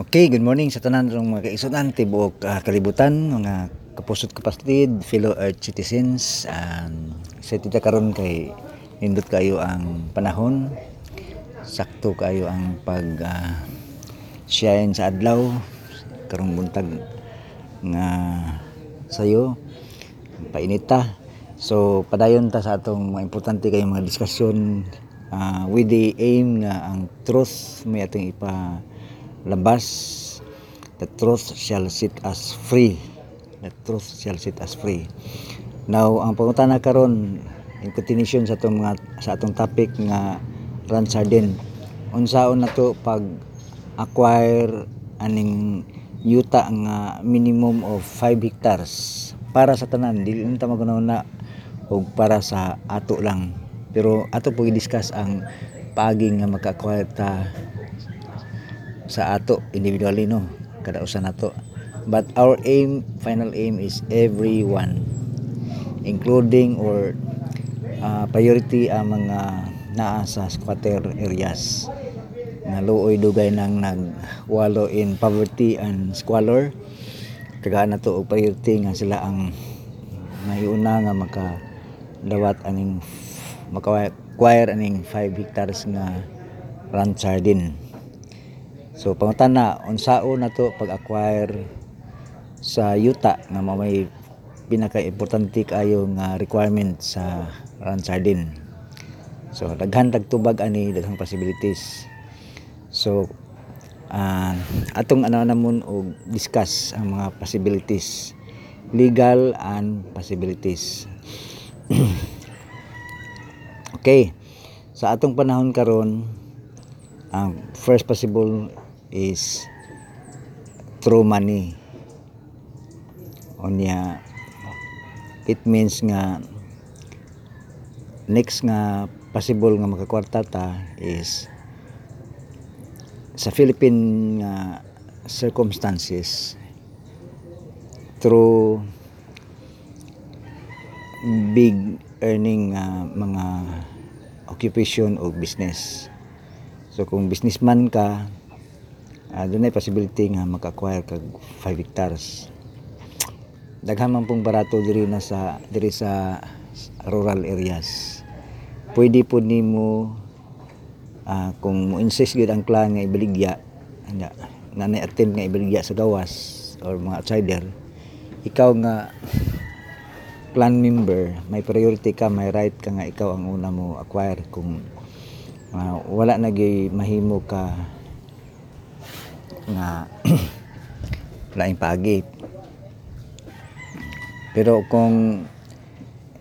Okay, good morning sa tanan ng mga kaisunan, tibuok ah, kalibutan, mga kapusot kapastid, fellow earth citizens. Um, sa tita karon kay nindot kayo ang panahon. Sakto kayo ang pag siyahin sa adlaw karong buntag nga sayo painita. So padayon ta sa atong mga importante kay mga diskusyon ah, with the aim nga ang truth may atong ipa labas the truth shall set us free. The truth shall set us free. Now ang pangutana karon in continuation sa atong mga sa atong topic nga Ransarden unsaon na to pag acquire aning yuta nga minimum of 5 hectares para sa tanan. Dili na ta magunaw na og para sa ato lang. Pero ato po i-discuss ang paagi nga maka-acquire ta sa ato individually no? Kada usa nato but our aim final aim is everyone including or uh, priority ang mga naa sa squatter areas. Nga luoy dugay nang nagwalo in poverty and squalor. Tagaan na to priority nga sila ang mayuna nga maka dawat aning maka-acquire aning 5 hectares nga ranch sardine So pangutana unsao na to pag-acquire sa yuta nga mao may pinaka-importante kayo nga requirement sa ranch sardine. So daghan tagtubag ani daghang possibilities. So uh, atong ano namon og discuss ang mga possibilities legal and possibilities. okay. Sa atong panahon karon ang first possible is through money. Onya it means nga next nga possible nga makakwarta ta is sa Philippine nga circumstances through big earning nga mga occupation o business. So kung businessman ka, uh, doon ay possibility nga maka-acquire kag 5 hectares. Daghan man pong barato diri na sa diri sa rural areas. Pwede po nimo uh, kung mo insist gid ang clan nga ibaligya nga na attend nga ibaligya sa gawas or mga outsider ikaw nga clan member may priority ka may right ka nga ikaw ang una mo acquire kung uh, wala na mahimo ka nga laing pagi. Pero kung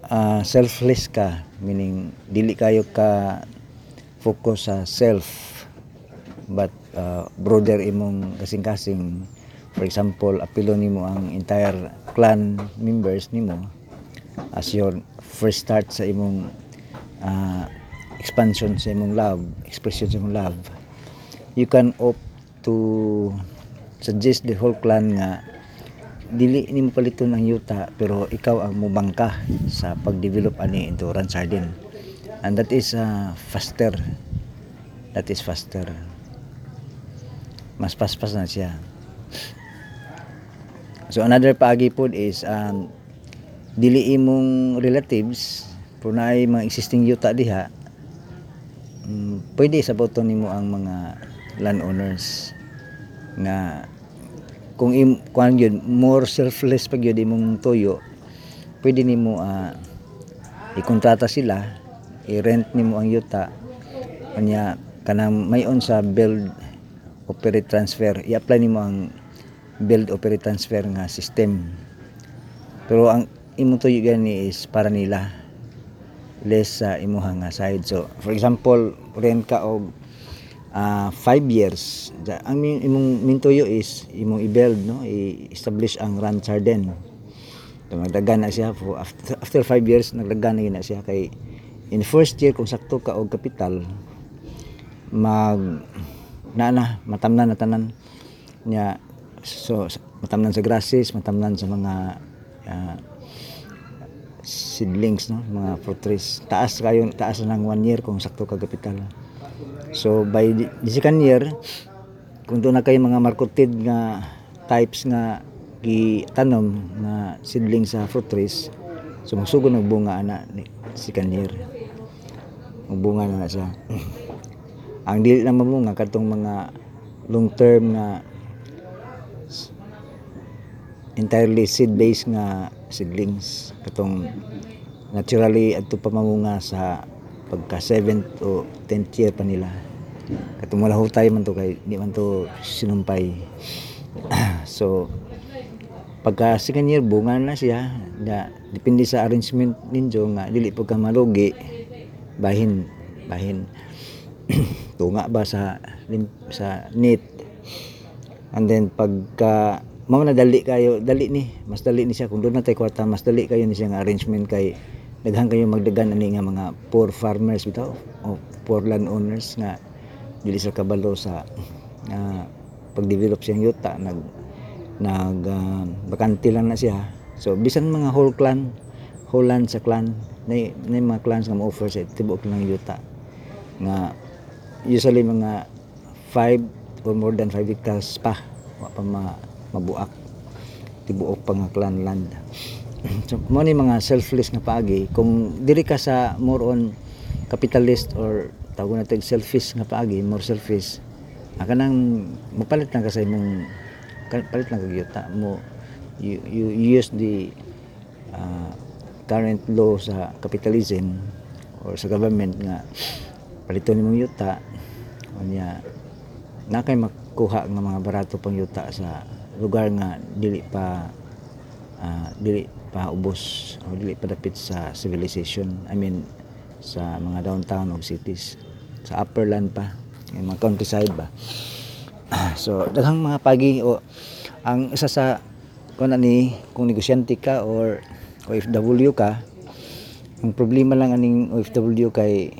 uh, selfless ka meaning dili kayo ka focus sa self but uh, brother imong kasing-kasing for example apilo nimo ang entire clan members nimo as your first start sa imong uh, expansion sa imong love expression sa imong love you can opt to suggest the whole clan nga dili ni mo paliton ang yuta pero ikaw ang mubangka sa pag-develop ani run sardine and that is uh, faster. That is faster. Mas paspas na siya. So another paagi pod is um, dili imong relatives kung mga existing yuta diha um, pwede sa boton nimo ang mga landowners nga kung im kuan yun more selfless pag yun imong toyo pwede nimo uh, ikontrata sila i-rent nimo ang yuta. Kanya kanang mayon sa build operate transfer i-apply nimo ang build operate transfer nga system. Pero ang imong toyo gani is para nila less sa uh, imuha nga side. So for example rent ka og uh, five years. Ang imong mintuyo is imong i-build no? I-establish ang ranch garden so, nagdagan na siya for after, after five years nagdagan na, na siya. Kay in first year kung sakto ka og kapital mag na na matamnan na tanan niya. So matamnan sa grasses matamnan sa mga uh, seedlings no? Mga fruit trees taas kayo taas na ng one year kung sakto ka kapital So by the second year kung doon na kayo mga marketed nga types nga gitanom nga seedling sa fruit trees so magsugod ng bunga ana ni si kanyer bunga na na siya. Ang dili na mamunga katong mga long term nga s- entirely seed based nga seedlings. Katong naturally adto pa mamunga sa pagka 7th o 10th year pa nila. Katong wala hutay man to kay di man to sinumpay. So pagka second year bunga na siya. Na depende sa arrangement ninyo nga dili po ka malugi bahin bahin. Tunga ba sa sa net? And then pagka mao dali kayo dali ni mas dali ni siya. Kung doon na tay kwarta mas dali kayo ni siya arrangement kay daghan kayo magdagan ani nga mga poor farmers bitaw o poor landowners nga dili sa kabalo sa ah, pag-develop siyang yuta. Nag nag ah, bakante lang na siya. So bisan mga whole clan whole land sa clan na, na mga clans nga ma-offer sa tibuok lang yuta. Nga usually mga 5 or more than 5 hectares pa pa ma, mabuak. Tibuok pa nga clan land so mo ni mga selfless nga paagi. Kung diri ka sa more on capitalist or tawag na tag selfish nga paagi more selfish aka nang mapalit lang ka sa imong palit lang kag mo you, you use the uh, current law sa capitalism or sa government nga palito nimong yuta. Unya na kay makuha nga mga barato pang yuta sa lugar nga dili pa ah, dili pa ubos o dili pa dapit sa civilization I mean sa mga downtown of cities. Sa upper land pa yung mga countryside ba. So daghang mga pagi o ang isa sa kung ani kung negosyante ka or OFW ka ang problema lang aning OFW kay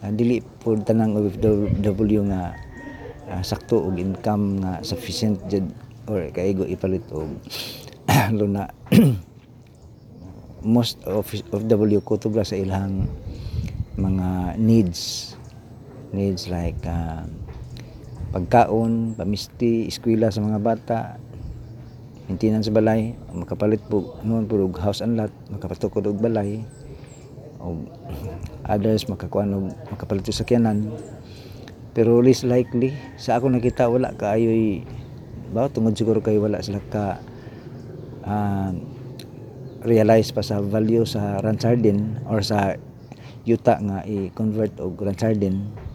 ah, dili po tanang OFW nga ah, sakto og income nga sufficient jud or kaigo ipalit og luna most of OFW kutob ra sa ilang mga needs needs like ah, pagkaon, pamisti, eskwela sa mga bata, maintenance sa balay, makapalit po noon po house and lot, makapatukod og balay, o others makakuan og makapalit og sakyanan. Pero least likely sa ako nakita wala kaayoy ba tungod siguro kay wala sila ka ah, realize pa sa value sa Ransardin or sa yuta nga i-convert og Ransardin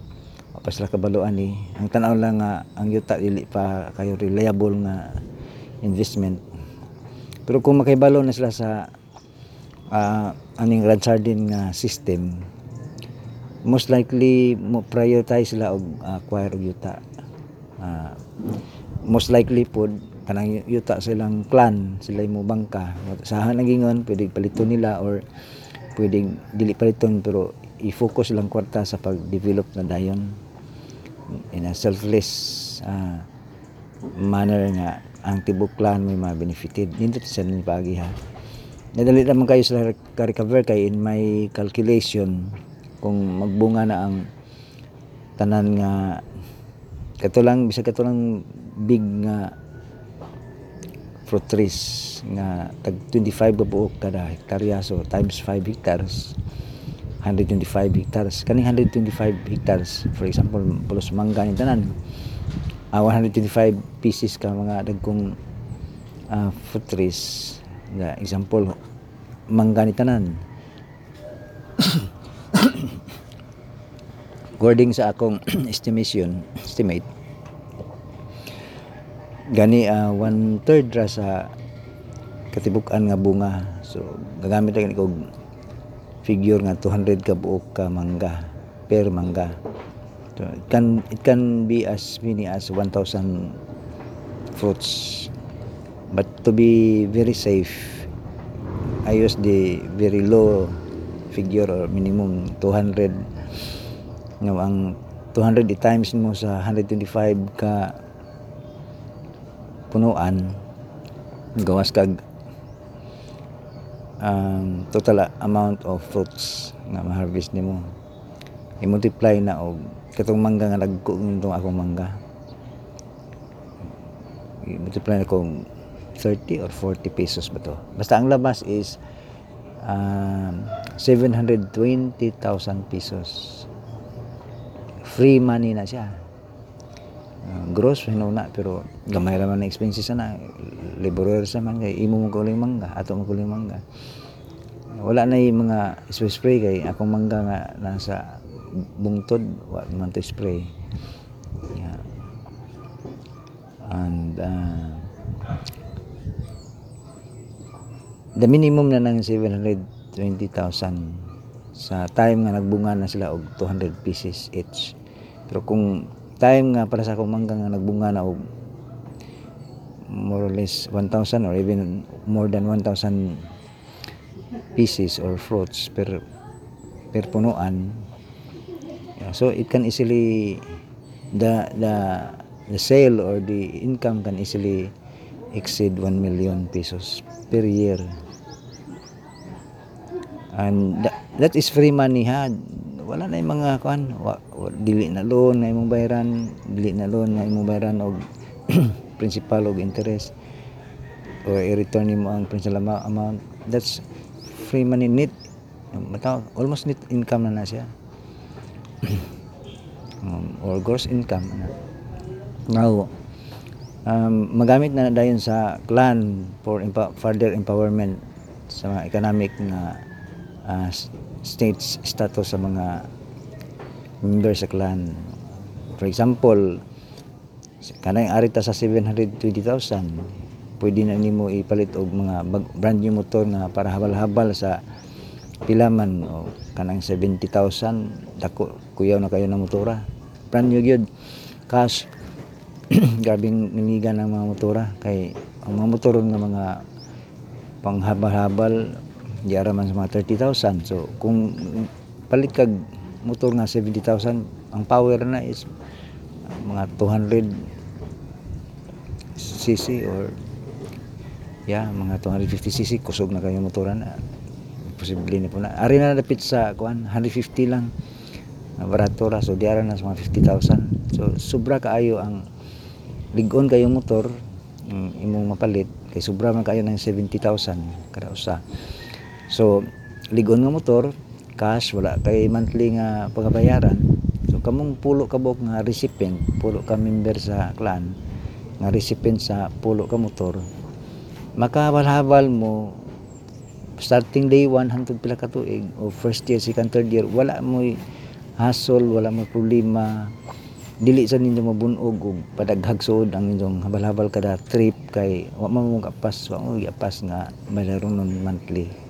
pa sila kabaluan ni. Ang tanaw lang nga ang yuta dili pa kayo reliable nga investment. Pero kung makibalo na sila sa ah, aning Ransardin nga system most likely mo prioritize sila og ah, acquire yuta. Ah, most likely pod kanang yuta silang clan sila mo bangka. Sa nagingon pwede paliton nila or pwede dili paliton pero i-focus lang kwarta sa pag-develop na dayon. In a selfless ah, manner nga ang tibok clan may mga benefited. Nindot sa ni pagi ha. Nadali naman kayo sila ka-recover kay in my calculation kung magbunga na ang tanan nga kato lang bisa kato lang big nga fruit trees nga tag 25 ka buok kada hektarya. So times 5 hectares 125 hectares kaning 125 hectares for example pulos mangga ni tanan. Ah, 125 pieces ka mga dagkong ah, fruit trees nga example mangga ni tanan. According sa akong estimation estimate gani ah, one third ra sa katibukan nga bunga. So gagamit lang ko figure nga 200 ka buok ka mangga per mangga. So it can it can be as many as 1000 fruits. But to be very safe I use the very low figure or minimum 200 nga ang 200 times mo sa 125 ka punuan gawas kag ang total amount of fruits nga ma-harvest nimo. I-multiply na og katong mangga nga nagko nitong akong mangga. Multiply na kung 30 or 40 pesos ba to. Basta ang labas is um, 720,000 pesos. Free money na siya Uh, gross hinuna pero gamay ra man na expenses na laborer sa man kay imo mo kuling mangga ato mo mangga. Wala na yung mga spray spray kay akong mangga nga nasa bungtod wa man to spray. Yeah. and uh, the minimum na ng 720,000 sa time nga nagbunga na sila og 200 pieces each. Pero kung time nga para sa akong nga nagbunga na og more or less 1,000 or even more than 1,000 pieces or fruits per per punuan. So it can easily the the the sale or the income can easily exceed 1 million pesos per year. And that, that is free money ha wala na yung mga kuan dili na loan na imong bayaran. Dili na loan na imong bayaran og principal og interest. Or i-return nimo ang principal amo- amount that's free money net mataw almost net income na na siya. Um, or gross income na. Now um, magamit na dayon sa clan for empa- further empowerment sa economic na uh, states status sa mga member sa clan. For example kanang arita sa 720,000 pwede na nimo ipalit og mga brand new motor na para habal-habal sa pilaman o kanang 70,000 dako kuyaw na kayo ng motora. Brand new gyud. Cash grabing ninigan ng mga motora. Kay ang mga motor nga mga panghabal-habal di ara man sa mga 30,000 so kung palit kag motor nga 70,000 ang power na is mga 200 cc or yeah mga 250 cc. Kusog na kayo motora na. Posible na po na. Ari na dapit sa kuan 150 lang. Barato ra. So di ara na sa mga 50,000 so sobra kaayo ang ligon kayo motor imong mapalit. Kay sobra man kayo ng 70,000 kada usa so ligon nga motor cash wala. Kay monthly nga pagabayaran so kamong pulo ka buok nga recipient pulo ka member sa clan nga recipient sa pulo ka motor makahabal-habal mo starting day 1 hangtod pila ka tuig o first year second third year wala mo hassle wala mo problema. Dili sa ninyo mabunog og padaghag ang inyong habal-habal kada trip kay wa man mo kapas wa mo gapas nga mayroon nun monthly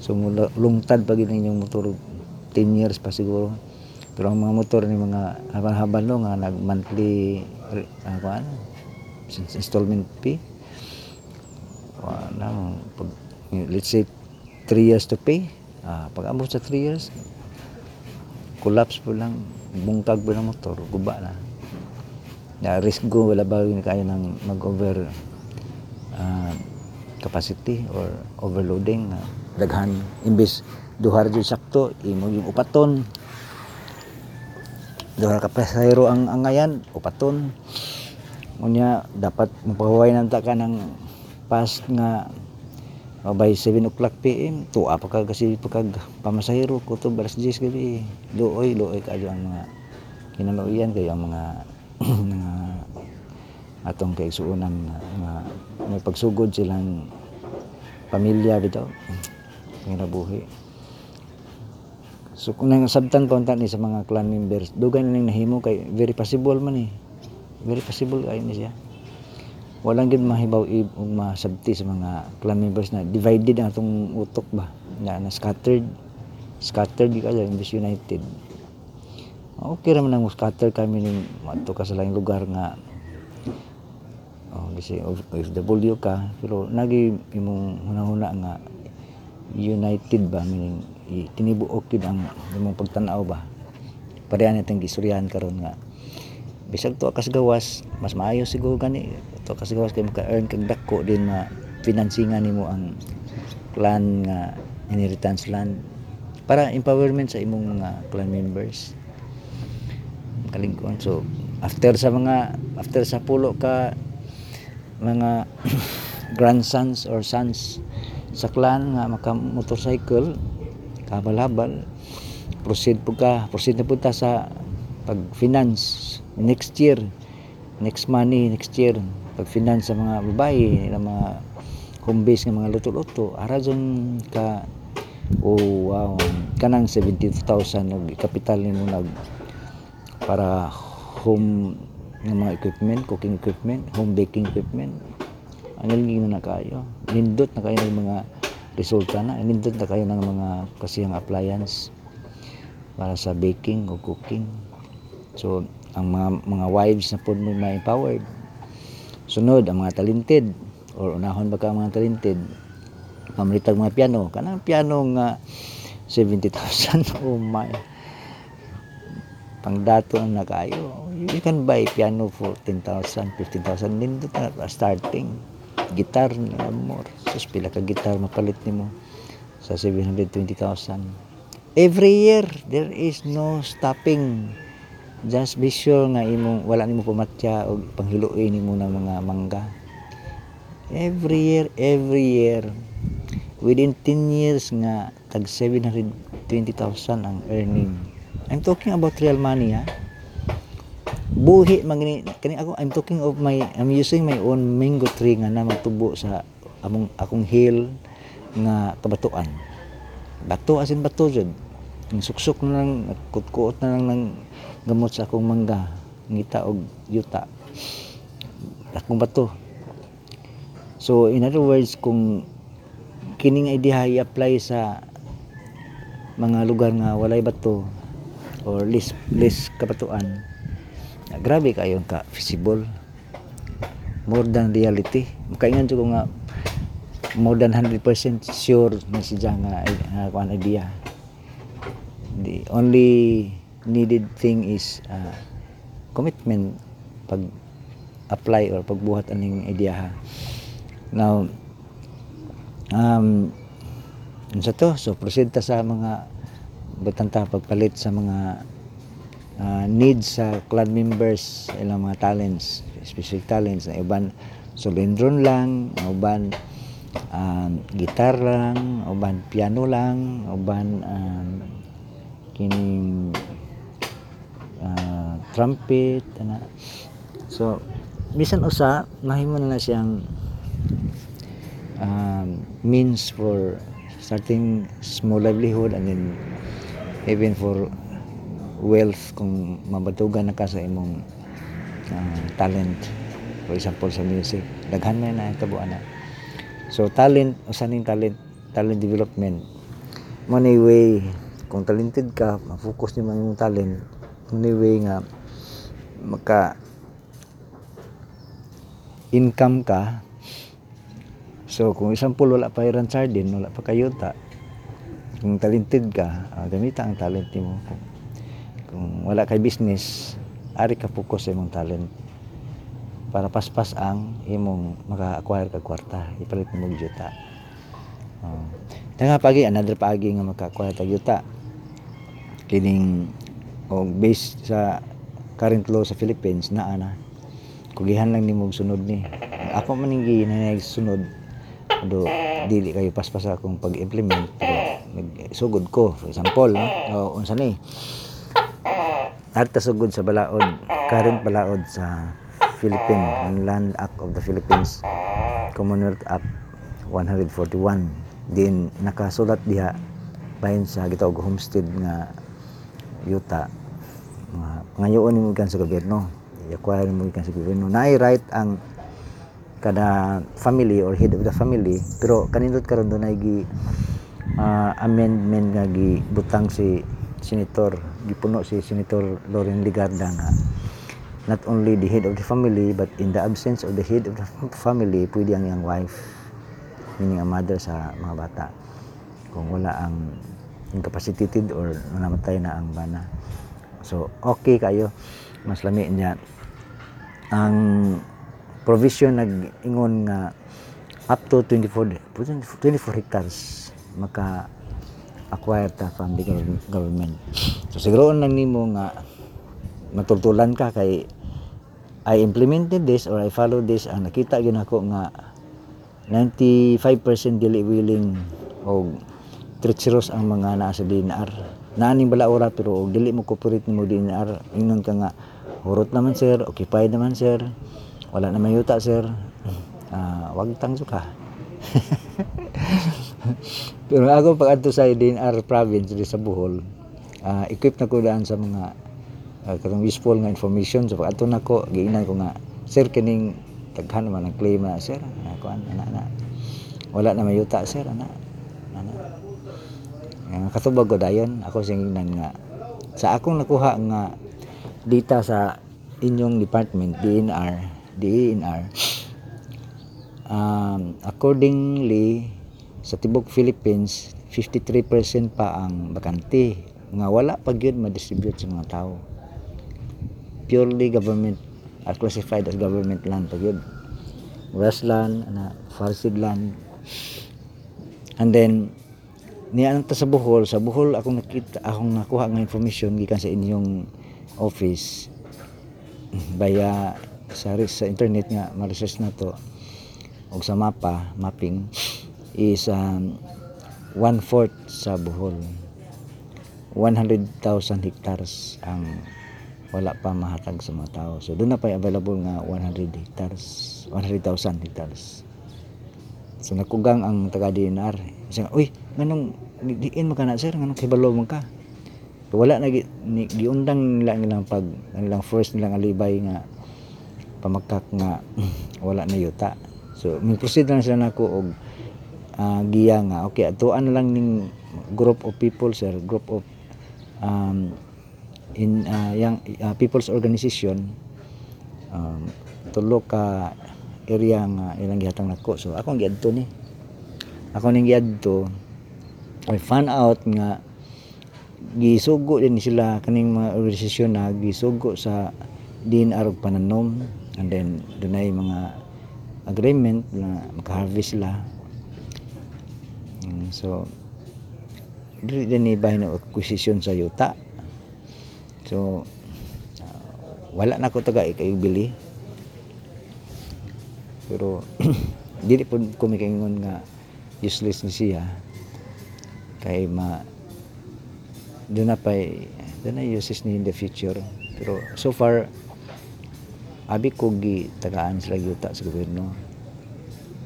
so mula lungtad pag yun inyong motor 10 years pa siguro. Pero ang mga motor ni mga habal-habal no nga nag monthly uh, ano installment fee. Wala pag let's say 3 years to pay. Ah, pag abot sa 3 years collapse po lang bungkag po ng motor guba na. Na risk go wala ba yun kaya ng mag over ah, capacity or overloading na daghan imbis duhar jud sakto imo yung upaton duhar ka pasahero ang angayan upaton unya dapat mapahaway nanta ka ng past nga uh, by 7 o'clock PM tuwa pa ka kasi pagkag pamasahero ko to balas 10 gabi. Luoy luoy kayo ang mga kinanuian kayo ang mga mga atong kaigsuonan nga nga may pagsugod silang pamilya bitaw panginabuhi so kung nang sabtan konta ni sa mga clan members dugay na ning nahimo kay very possible man eh. Very possible kay ni siya. Walang gid mahibaw ib ug masabti sa mga clan members na divided ang atong utok ba? Na, na scattered. Scattered di kayo imbes united. Okay ra man ang scatter kami ning madto ka sa laing lugar nga oh kasi OFW ka pero nagi imong hunahuna nga united ba? Meaning tinibuok yun ang imong pagtanaw ba? Pareha natin gisuryahan karon nga bisag to kas gawas mas maayo siguro gani. To kas gawas kay maka-earn kag dako din na finansingan nimo ang clan nga inheritance land para empowerment sa imong mga clan members. Kalingkon so after sa mga after sa pulo ka mga grandsons or sons sa clan nga maka motorcycle kabal-habal proceed po ka proceed na po sa pag finance next year. Next money next year. Pag finance sa mga babae na mga home base nga mga luto-luto ara dyan ka oh wow kanang 72,000 og kapital nimo nag para home ng mga equipment, cooking equipment, home baking equipment. Ang galing na kayo. Nindot na kayo ng mga resulta na. Nindot na kayo ng mga kasiyang appliance para sa baking o cooking. So, ang mga, mga wives na po mo ma-empowered. Sunod, ang mga talented or unahon ba ka mga talented pamalitag mga piano kanang piano nga 70,000 oh my pangdato ang nakayo you can buy piano for 10,000 15,000 nindot na starting gitar na more sus pila ka gitar mapalit nimo sa 720,000 every year there is no stopping. Just be sure nga imong wala nimo pumatya o panghiluin nimo ng mga mangga. Every year every year. Within 10 years nga tag 720,000 ang earning. I'm talking about real money ha buhi magni kani ako I'm talking of my I'm using my own mango tree nga na magtubo sa among akong hill nga kabatuan. Bato asin bato jud. Ang suksok na lang kutkuot na lang ng gamot sa akong mangga ngita og yuta. Akong bato. So in other words kung kining idea i-apply sa mga lugar nga walay bato or less less kabatuan grabe kayo ka feasible. More than reality. Makaingan ko nga more than 100% sure na siya nga nga kuan idea. The only needed thing is uh, commitment pag apply or pagbuhat aning idea ha. Now um unsa to. So proceed sa mga butanta pagpalit sa mga uh, needs sa clan members ilang mga talents specific talents na iban solendron lang uban um, gitar lang uban piano lang uban um, kining uh, trumpet ana. So bisan usa mahimo na siyang um, means for starting small livelihood and then even for wealth kung mabatugan na ka sa imong uh, talent. For example sa music. Daghan man na ito na. So talent usaning talent talent development. Mo na way kung talented ka ma-focus ni imong talent mo na way nga maka income ka. So kung pool wala pa iran sardine wala pa kayuta kung talented ka uh, gamita ang talent mo kung, kung wala kay business ari ka focus sa imong talent para paspas ang imong maka-acquire kag kwarta. Ipalit mo og juta uh, nga pagi another pagi nga maka-acquire tag yuta. Kining og based sa current law sa Philippines naa na. Kugihan lang nimo sunod ni. Ako man ginanay sunod. Do dili kayo paspas akong pag-implement. Pero nagsugod ko. For example no? O unsa ni Arta sugod sa balaod current balaod sa Philippine ang Land Act of the Philippines Commonwealth Act 141 din nakasulat diha bahin sa gitawag homestead nga yuta. Mga ngayon mo kan sa gobyerno. I-acquire mo kan sa gobyerno. Na right ang kada family or head of the family pero kanindot karon doon ay gi uh, amendment nga gi butang si senator gipuno si senator Loren Ligarda nga not only the head of the family but in the absence of the head of the family pwede ang iyang wife meaning ang mother sa mga bata. Kung wala ang incapacitated or namatay na ang bana. So okay kayo. Mas lami niya. Ang provision nag-ingon nga up to 24 24 hectares maka acquire ta from the government so siguro lang nimo nga matultulan ka kay I implemented this or I follow this ang nakita gyud ako nga 95% dili willing o treacherous ang mga naa sa DNR. Naaning balaura pero og dili mo cooperate nimo DNR ingnon ka nga hurot naman sir, occupied naman sir. Wala naman yuta sir. Ah, wag tangso ka. pero ako pag adto sa DNR province dito sa Bohol, ah, equip na ko daan sa mga uh, useful nga information. So pag adto nako giingnan ko nga sir kining taghan naman ang claim na sir ako ana ana. Wala na mayuta sir ana ana. Nga katubag ko dayon. Ako singnan nga sa akong nakuha nga data sa inyong department DNR DENR um, accordingly sa tibok Philippines 53% pa ang bakante. Nga wala pa gyud ma-distribute sa mga tao. Purely government are classified as government land pa gyud. Westland ana forested land. And then niya ta sa Bohol. Sa Bohol akong nakita akong nakuha nga information gikan sa inyong office via sa sa internet nga ma-research na to og sa mapa mapping is um, one fourth sa Bohol 100,000 hectares ang wala pa mahatag sa mga tao. So doon na pa available nga 100 hectares, 100,000 hectares. So nakugang ang taga DNR. Kasi uy, nganong diin mo ka na sir, nganong kibalo mo ka. So, wala na ni, giundang nila nilang pag nilang first nilang alibay nga pamakak nga wala na yuta. So may proceed lang sila nako og ah, giya nga. Okay atuan lang ning group of people sir, group of um, in uh, yang uh, people's organization. Um, tulo ka area nga ilang gihatang nako. So akong giadto ni. Ako ning giadto. I found out nga gisugo din sila kaning mga organisasyon na gisugo sa DNR og pananom. And then dunay mga agreement na makaharvest sila Mm, so dili din ni bahin na acquisition sa yuta So, uh, wala na ko taga ikayo bili. Pero, dili po kumikingon nga useless ni siya. Kay ma, doon na pa, doon na useless ni in the future. Pero, so far, abi ko gi tagaan sila yuta sa gobyerno.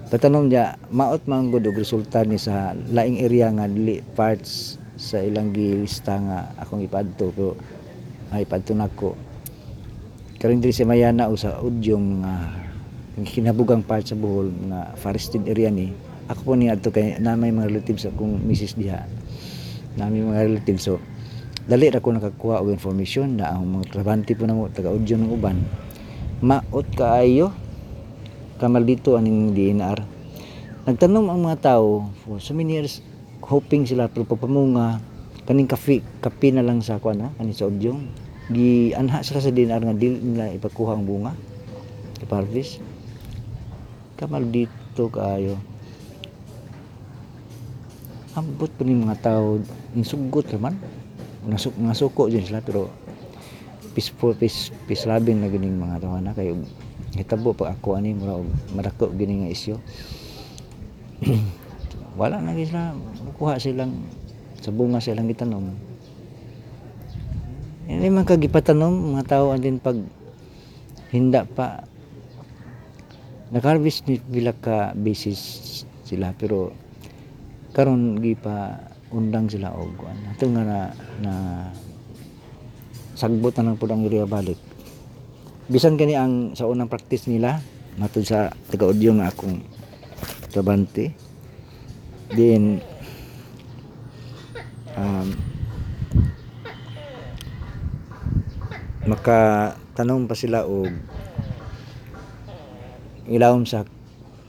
Tatanong niya, maot man gud resulta ni sa laing area nga dili parts sa ilang gilista nga akong ipadto pero ay padto nako. Karon diri sa Mayana o Udyong nga kinabugang part sa Bohol nga forested area ni ako po ni adto kay na may mga relatives akong misis diha. Na may mga relatives so dali ra ko nakakuha og information na ang mga trabante po namo taga Udyong ng uban. Maot kaayo kamal dito aning DNR nagtanom ang mga tao for so many years hoping sila pero papamunga kaning kape kape na lang sa kuan kaning sa Udyong gi anha sila sa dinar nga dili nila ipakuha ang bunga iparvis kamal dito kaayo. Ambot pa ni mga tao nisugot naman nasuk nga suko din sila pero peaceful peace peace loving na gining mga tao na kay hitabo pa ako ani mura og madako gini nga isyo. Wala na sila kuha silang sa bunga silang gitanom. Hindi man kagipatanom mga tao andin pag hinda pa. Nag-harvest ni bila ka basis sila pero karon gi pa undang sila og kuan ato nga na, na sagbot na lang pud ang balik bisan kani ang sa unang practice nila matud sa taga audio nga akong trabante then um, makatanong pa sila og ilawom sa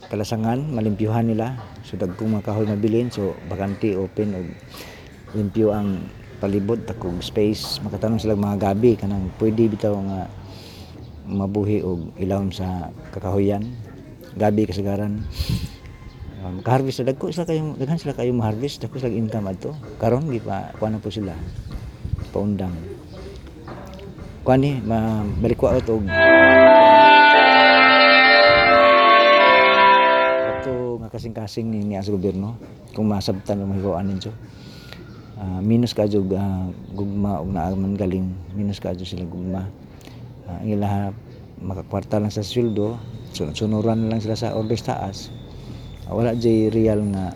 kalasangan malimpyuhan nila. So dagkong mga kahoy mabilin so bakante open og limpyo ang palibot takog space. Makatanong sila mga gabi kanang pwede bitaw nga mabuhi og ilawom sa kakahoyan gabi kasagaran um, ka-harvest dagko sila kayong daghan sila kayong ma-harvest dagko sila income adto. Karon gi pa kuha na po sila. Paundang. Kuan ni mabalik ko og ato nga kasing-kasing ni niya sa gobyerno kung masabtan o mahiwaan ninyo. Ah, minus ka jud ah, gugma og naaman galing minus ka jud sila gugma uh, ang ila makakwarta lang sa sweldo sun- sunuran lang sila sa orders taas. Ah, wala jay real nga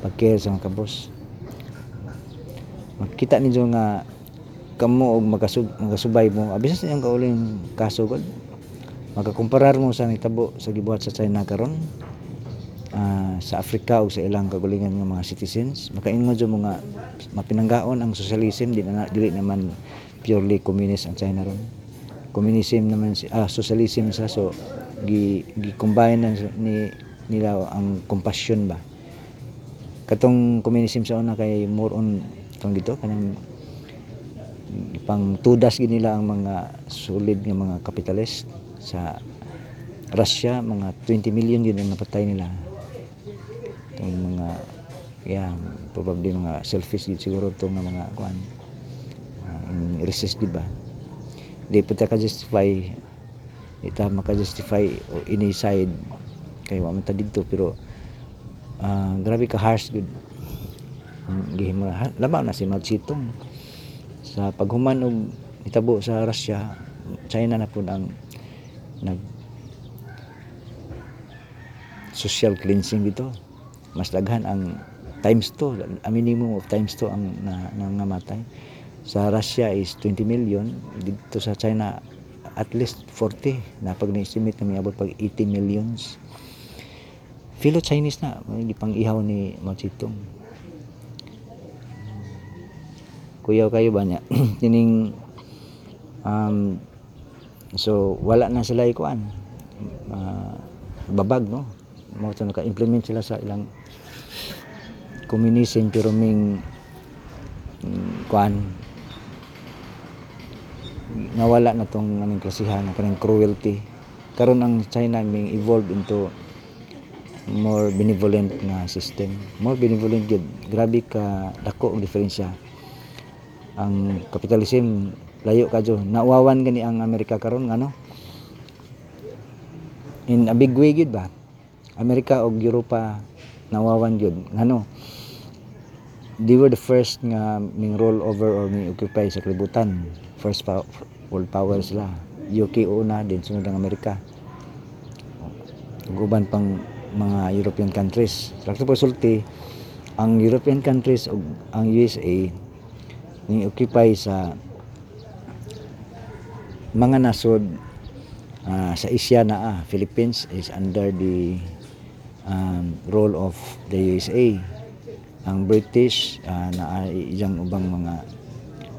pagkare sa mga kabos makita ninyo nga kamo og makasub makasubay mo. Abisas yung kauling kaso gud makakumparar mo sa nitabo sa gibuhat sa China karon. Ah, sa Africa o sa ilang kagulingan ng mga citizens. Makaingon jud mo nga mapinanggaon ang socialism di na dili naman purely communist ang China ron communism naman si ah socialism sa so gi gi combine ni nila ang compassion ba? Katong communism sa una kay more on tong dito kanang pang tudas gid nila ang mga solid nga mga capitalist sa Russia mga 20 million yun ang napatay nila. Itong mga yeah, probably mga selfish gid siguro itong nga mga kuan uh, resist gid ba di pa ta ka justify di ta maka justify o any side. Kay wa man ta didto pero ah, grabe ka harsh gud ang gihimo labaw na si Mao Zedong sa paghuman og itabo sa Russia China na pud ang nag social cleansing dito. Mas daghan ang times 2 a minimum of times 2 ang na, nangamatay sa Russia is 20 million. Dito sa China at least 40 na pag na-estimate na may abot pag 80 millions. Philo Chinese na hindi pang ihaw ni Mao Zedong. Kuyaw kayo ba niya? Tining um, so wala na sila ikuan. Uh, babag no? Mo to naka-implement sila sa ilang communism pero ming mm, kuan nawala na tong anong klasihan ng kanang cruelty. Karon ang China may evolve into more benevolent na system. More benevolent gyud grabe ka dako ang diferensya. Ang kapitalism layo ka jo. Nawawan gani ang Amerika karon ngano in a big way gyud ba? Amerika ug Europa nawawan gyud ngano they were the first nga ming roll over or ming occupy sa kalibutan first pa- world power sila. UK una din sunod ang Amerika. Uban pang mga European countries. Sa so, sulti ang European countries ug ang USA ni occupy sa mga nasod ah, sa Asia na ah, Philippines is under the um, role of the USA ang British ah, na iyang ubang mga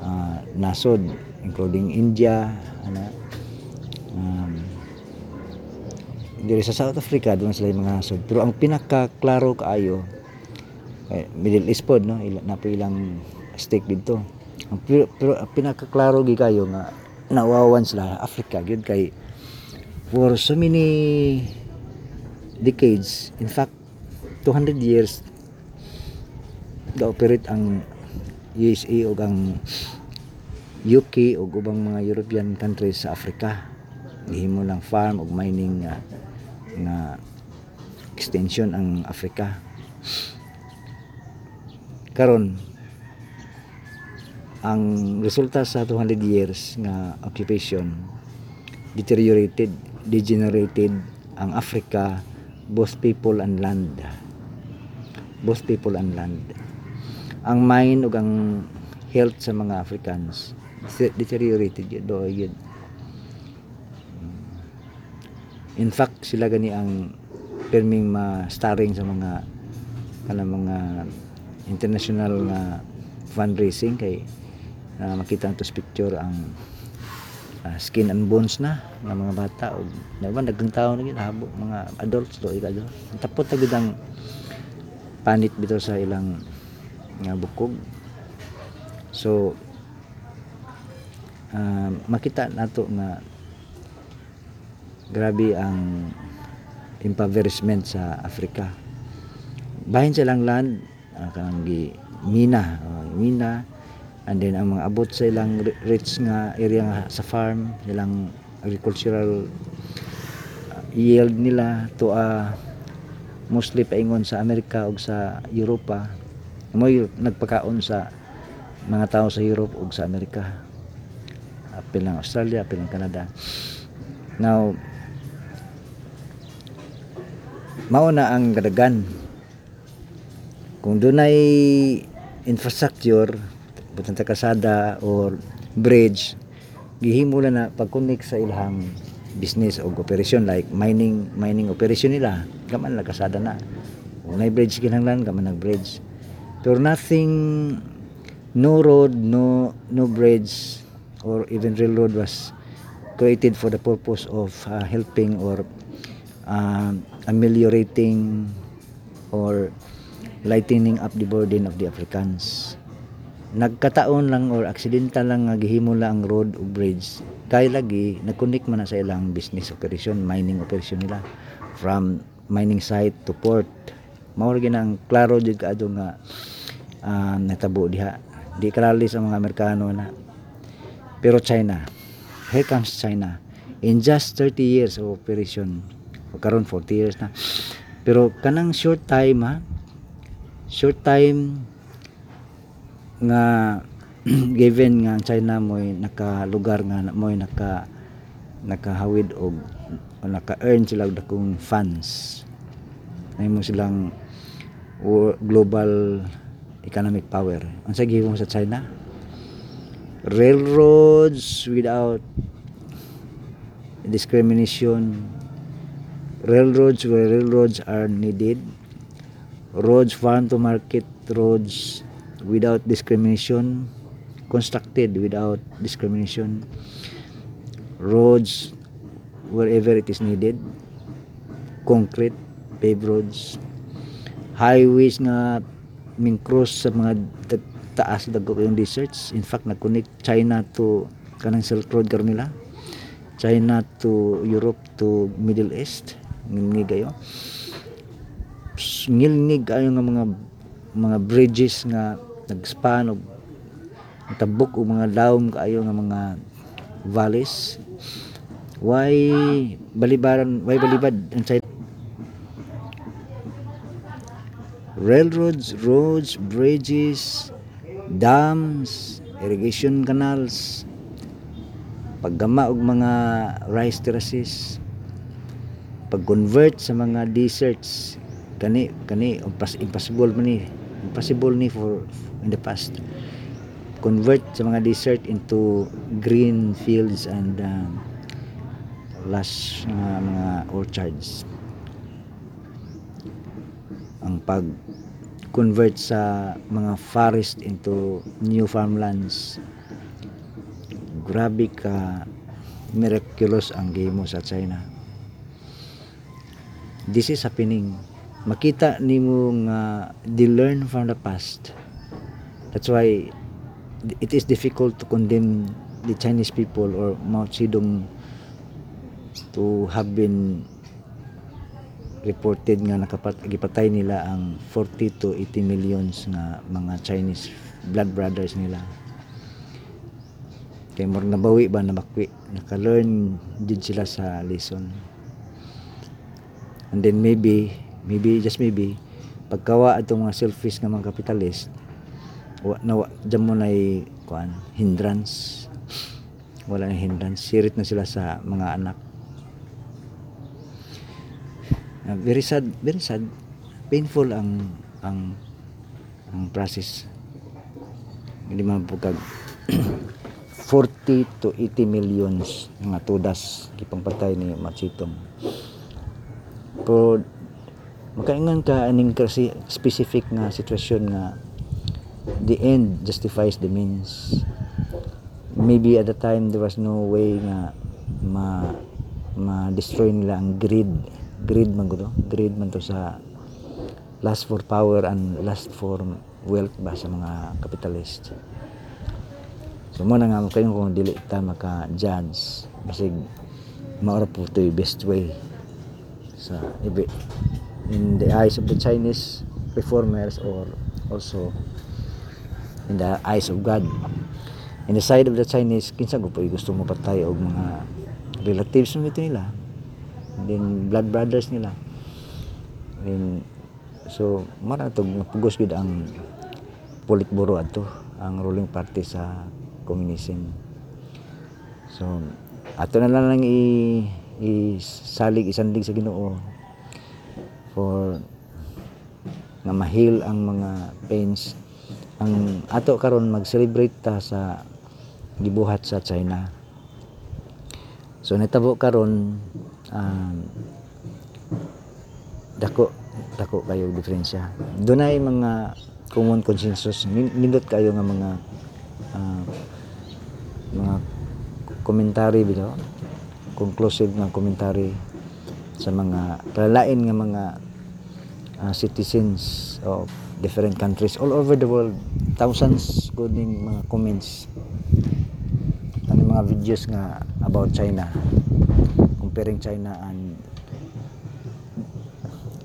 ah, nasod including India ano. Um, diri sa South Africa doon sila yung mga nasod pero ang pinakaklaro kaayo eh, Middle East pod no? Ila, na po ilang stake dito. Ang pero, pero ang pinakaklaro gi kayo nga nawawan sila Africa gyud kay for so many decades in fact 200 years ga-operate ang USA o ang UK o ubang mga European countries sa Africa gihimo lang farm o mining nga nga extension ang Africa karon ang resulta sa 200 years nga occupation deteriorated degenerated ang Africa both people and land. Both people and land. Ang mind ug ang health sa mga Africans deteriorated yun. Do yun. In fact sila gani ang perming ma-starring sa mga kanang mga international nga fundraising kay na makita sa picture ang ah, skin and bones na ng mga bata. O naman daghang tao na gid habo mga adults do ika do. Tapos ta ang panit bitaw sa ilang nga bukog. So ah, makita nato nga grabe ang impoverishment sa Africa bahin silang land uh, kanang gi mina oh, mina and then ang mga abot sa ilang ri- rich nga area nga sa farm ilang agricultural uh, yield nila to a mostly paingon sa Amerika ug sa Europa. Mo nagpakaon sa mga tao sa Europe ug sa Amerika apil ng Australia apil ng Canada. Now mao na ang gadagan. Kung dunay infrastructure butang ta kasada or bridge gihimo na pag-connect sa ilang business o operation like mining mining operation nila gaman na kasada na. Kung may bridge kinahanglan gaman nag bridge. Pero nothing no road no no bridge or even railroad was created for the purpose of uh, helping or um, ameliorating or lightening up the burden of the Africans. Nagkataon lang or accidental lang nga gihimo lang ang road o bridge kay lagi nag-connect man na sa ilang business operation, mining operation nila from mining site to port. Mao ra ang klaro jud kaadto nga um, natabo diha. Di kalalis ang mga Amerikano na. Pero China, here comes China. In just 30 years of operation, o karon 40 years na. Pero kanang short time ha, short time nga given nga China mo'y nakalugar nga mo'y naka nakahawid og o naka-earn sila og dakong funds mo silang global economic power ang sa gihimo sa China railroads without discrimination. Railroads where railroads are needed. Roads farm to market roads without discrimination. Constructed without discrimination. Roads wherever it is needed. Concrete paved roads. Highways nga min cross sa mga taas dago yung deserts in fact nag-connect China to kanang Silk Road karon nila. China to Europe to Middle East. Ngilngig kayo. Ngilngig kayo nga mga mga bridges nga nagspan og tabok og mga dawom kaayo nga mga valleys. Why balibaran why balibad ang China? Railroads, roads, bridges, dams, irrigation canals, paggama og mga rice terraces, pag-convert sa mga deserts, kani kani impossible man ni impossible ni for in the past. Convert sa mga desert into green fields and um, lush nga mga orchards. Ang pag convert sa mga forest into new farmlands. Grabe ka miraculous ang game mo sa China. This is happening. Makita nimo nga they learn from the past. That's why it is difficult to condemn the Chinese people or Mao Zedong to have been reported nga nakapat nila ang 40 to 80 millions nga mga Chinese blood brothers nila. Kay murag nabawi ba na makwi naka-learn din sila sa lesson. And then maybe maybe just maybe pagkawa atong mga selfish nga mga capitalist wa na dyan mo na kuan hindrance. Wala na hindrance. Sirit na sila sa mga anak Uh, very sad very sad. Painful ang ang ang process. Hindi man po kag 40 to 80 millions nga tudas gipang patay ni Machitong. Pero makaingan ka aning kasi specific nga sitwasyon nga the end justifies the means. Maybe at the time there was no way nga ma ma destroy nila ang greed greed man ko to greed man to sa lust for power and lust for wealth ba sa mga capitalist so mo na nga kayo kung dili ta maka judge basig maura po to best way sa ibi in the eyes of the Chinese reformers or also in the eyes of God. In the side of the Chinese, kinsa ko po gusto mo patay og mga relatives mo ito nila. Then blood brothers nila. And so mara to napugos gid ang Politburo adto ang ruling party sa communism. So ato na lang i isalig isandig sa Ginoo for nga mahil ang mga pains ang ato karon mag-celebrate ta sa gibuhat sa China. So natabo karon um, dako dako kayo diferensya. Dunay mga common consensus Nin- nindot kayo nga mga ah, mga komentary bitaw conclusive nga komentary sa mga kalalain nga mga ah, citizens of different countries all over the world. Thousands good mga comments. Ano mga videos nga about China comparing China and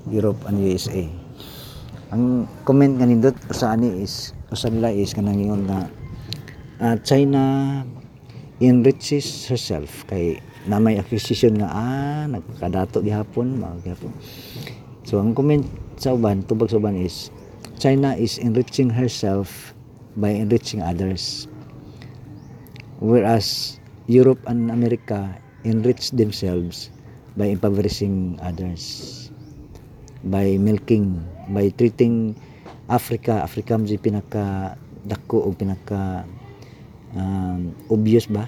Europe and USA ang comment nga nindot sa ani is sa nila is kanang ingon nga ah, China enriches herself. Kay na may acquisition nga ah nagkadato gihapon mao gihapon. So ang comment sa uban tubag sa uban is China is enriching herself by enriching others. Whereas Europe and America enrich themselves by impoverishing others by milking by treating Africa Africa mo pinaka dako o pinaka um, obvious ba?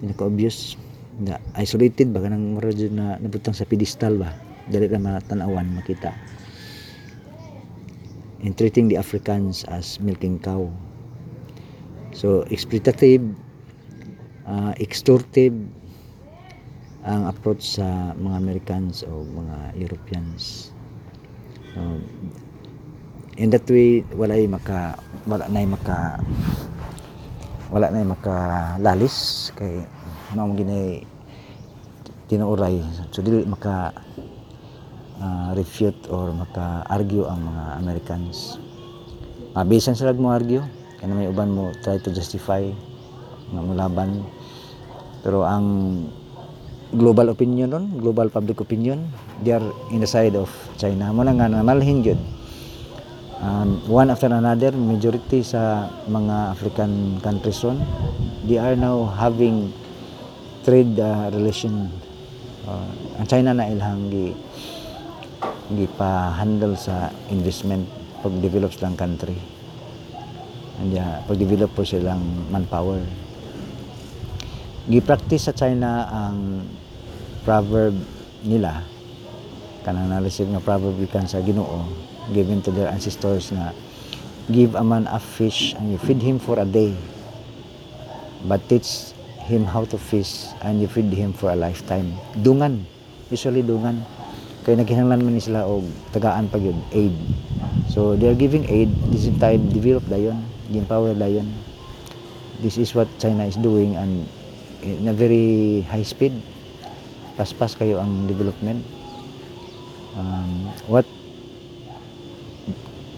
Pinaka obvious na isolated ba? Kanang jud na nabutang sa pedestal ba? Dali ra matanawan makita. And treating the Africans as milking cow. So exploitative uh, extortive ang approach sa mga Americans o mga Europeans. So, in that way, wala ay maka wala na maka wala na maka lalis kay mao ginay tinuuray. So dili maka ah, refute or maka argue ang mga Americans. Mabisan sila mo argue kaya may uban mo try to justify nga mulaban pero ang global opinion ron, global public opinion, they are in the side of China. Mo na nga namalhin gyud. Um, one after another, majority sa mga African countries ron, they are now having trade uh, relation. Uh, ang China na ilhang gi gi pa handle sa investment pag develop silang country. And yeah, pag develop po silang manpower gi-practice sa China ang proverb nila. Kanang na-receive nga proverb gikan sa Ginoo given to their ancestors na give a man a fish and you feed him for a day but teach him how to fish and you feed him for a lifetime. Dungan usually dungan. Kay naghinanglan man ni sila og tagaan pag yun aid. So they are giving aid. This is time develop dayon empower dayon. This is what China is doing and in a very high speed. Paspas kayo ang development. Um, what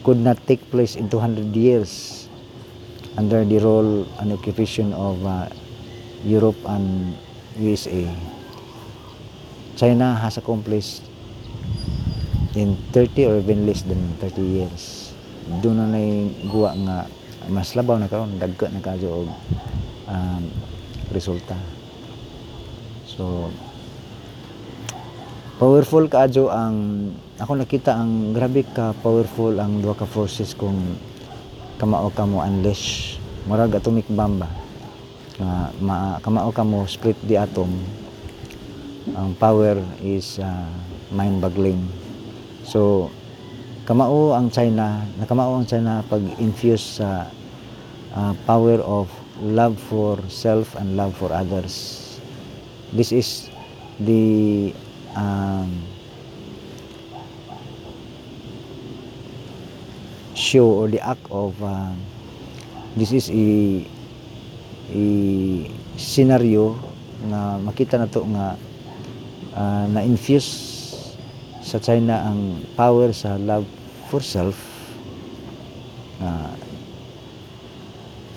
could not take place in 200 years under the role and occupation of uh, Europe and USA China has accomplished in 30 or even less than 30 years. Doon na nay guwa nga mas labaw na karon dagko na kadyo og um, resulta. So powerful kaadyo ang ako nakita ang grabe ka powerful ang duha ka forces kung kamao ka mo unleash. Murag atomic bomb ba? Ma, kamao ka mo split the atom. Ang power is uh, mind boggling so kamao ang China nakamao ang China pag infuse sa uh, power of love for self and love for others. This is the um, show or the act of uh, this is a a scenario na makita na to nga uh, na infuse sa China ang power sa love for self uh,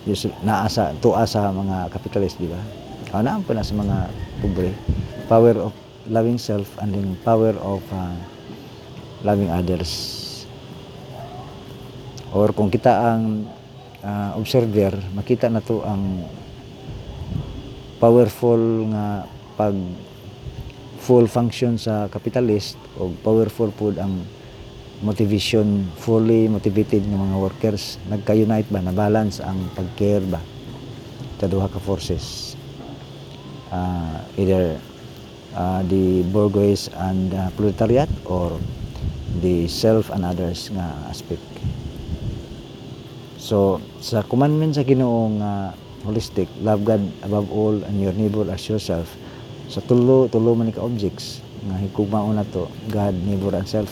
Yes, naasa tuwa sa mga capitalist di ba? Kanaan pa na sa mga pobre. Power of loving self and then power of uh, loving others. Or kung kita ang uh, observer makita na to ang powerful nga pag full function sa capitalist o powerful food ang motivation fully motivated ng mga workers. Nagka-unite ba? Na balance ang pag-care ba? Sa duha ka forces. Uh, either uh, the bourgeois and uh, proletariat or the self and others nga aspect. So sa commandment sa Ginoo nga holistic love God above all and your neighbor as yourself sa tulo tulo man ka objects nga higugmao na to God neighbor and self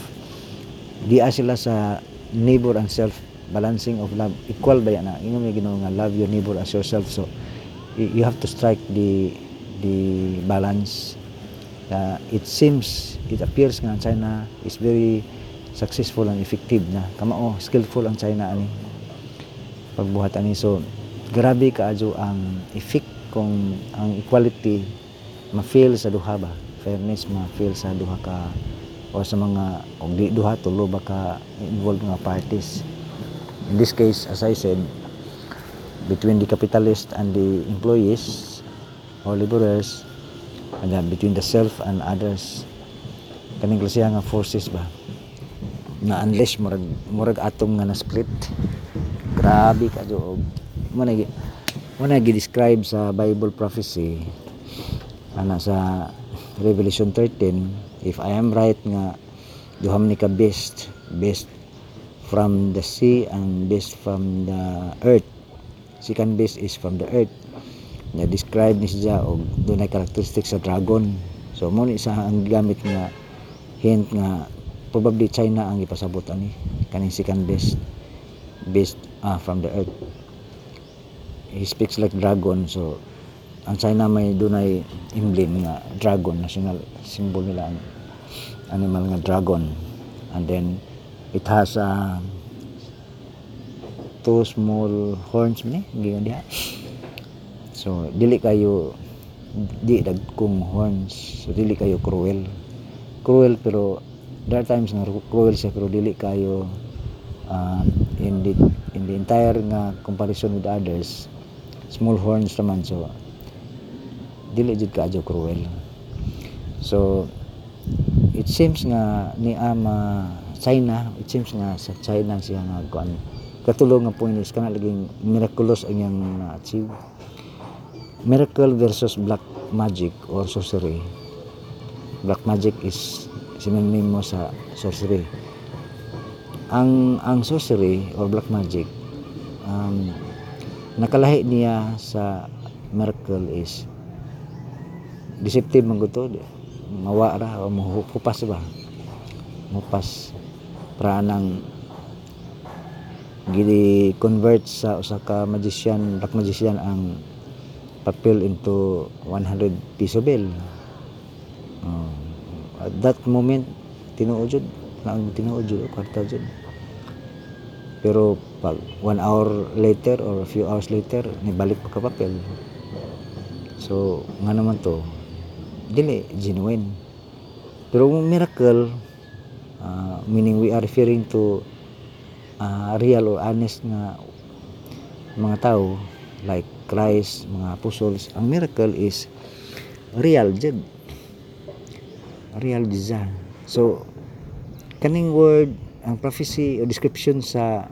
di sila sa neighbor and self balancing of love. Equal ba yan? Na ingon may Ginoo nga love your neighbor as yourself. So you have to strike the the balance. Uh, it seems it appears nga China is very successful and effective na. Kamao skillful ang China ani. Pagbuhat ani. So grabe kaadyo ang effect kung ang equality ma-feel sa duha ba? Fairness ma-feel sa duha ka o sa mga og di duha tulo ba ka involved nga parties. In this case as I said between the capitalist and the employees or laborers and then between the self and others kaning klase nga forces ba? Na unless murag murag atom nga na split grabe ka jo mo gi-describe sa Bible prophecy ana sa Revelation 13 if I am right nga duham ni ka beast beast from the sea and beast from the earth. Second beast is from the earth. Na describe ni siya og dunay characteristic sa dragon. So mo ni sa ang gamit nga hint nga probably China ang ipasabot ani. Kaning second beast beast ah, from the earth. He speaks like dragon so ang China may dunay emblem nga dragon national symbol nila ang animal nga dragon. And then it has uh, two small horns ni giyan diha. So dili kayo di dagkong horns. So dili kayo cruel. Cruel pero there times nga cruel siya pero dili kayo um, in the in the entire nga comparison with others small horns naman. So dili jud kaadyo cruel. So it seems nga ni ama China it seems nga sa China siya nga kuan. Katulong nga point is kana laging miraculous ang iyang na-achieve miracle versus black magic or sorcery. Black magic is synonym mo sa sorcery. Ang ang sorcery or black magic um, nakalahi niya sa miracle is deceptive man gud to mawa ra o mahupas ba? Mupas para nang gili convert sa usa ka magician black magician ang papel into 100 piso bill. Oh. at that moment tinuod jud ang tinuod jud kwarta jud. Pero pag one hour later or a few hours later nibalik pa ka papel. So nga naman to dili genuine. Pero miracle uh, meaning we are referring to uh, real or honest nga mga tao like Christ, mga apostles ang miracle is real jud. Real jud so kaning word ang prophecy o description sa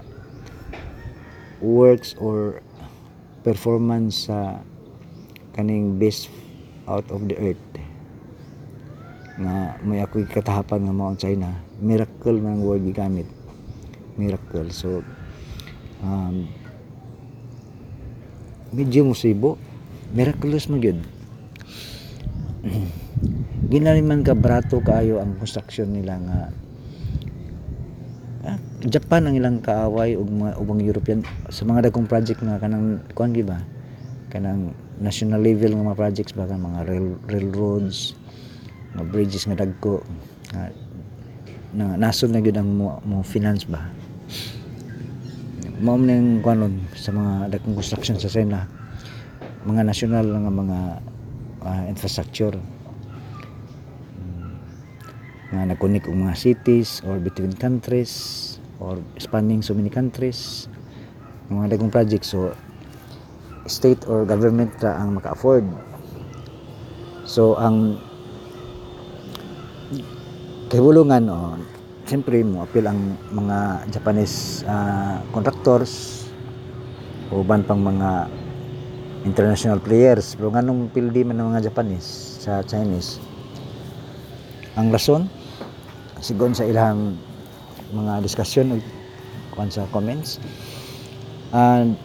works or performance sa kaning beast out of the earth nga may ako'y katahapan nga mao ang China miracle ang word gigamit miracle. So um, medyo musibo. Miraculous man gyud ginali man ka barato kaayo ang construction nila nga ah, Japan ang ilang kaaway ug mga ubang European. Sa mga dagkong project nga kanang kuan ba? Kanang national level nga mga projects ba? Mga rail, railroads mga bridges nga dagko. Nga na nasod na gyud ang mo, mo finance ba? Mao yung kanon sa mga dagkong construction sa China mga national nga mga ah, infrastructure. Mm, nga nag-connect og mga cities or between countries or spanning so many countries. Mga dagkong project so state or government ra ang maka-afford. So ang kahibulungan o siyempre mo appeal ang mga Japanese ah, contractors o ban pang mga international players. Pero nganong pildi man ng mga Japanese sa Chinese ang rason? Sigon sa ilang mga diskusyon ug sa comments and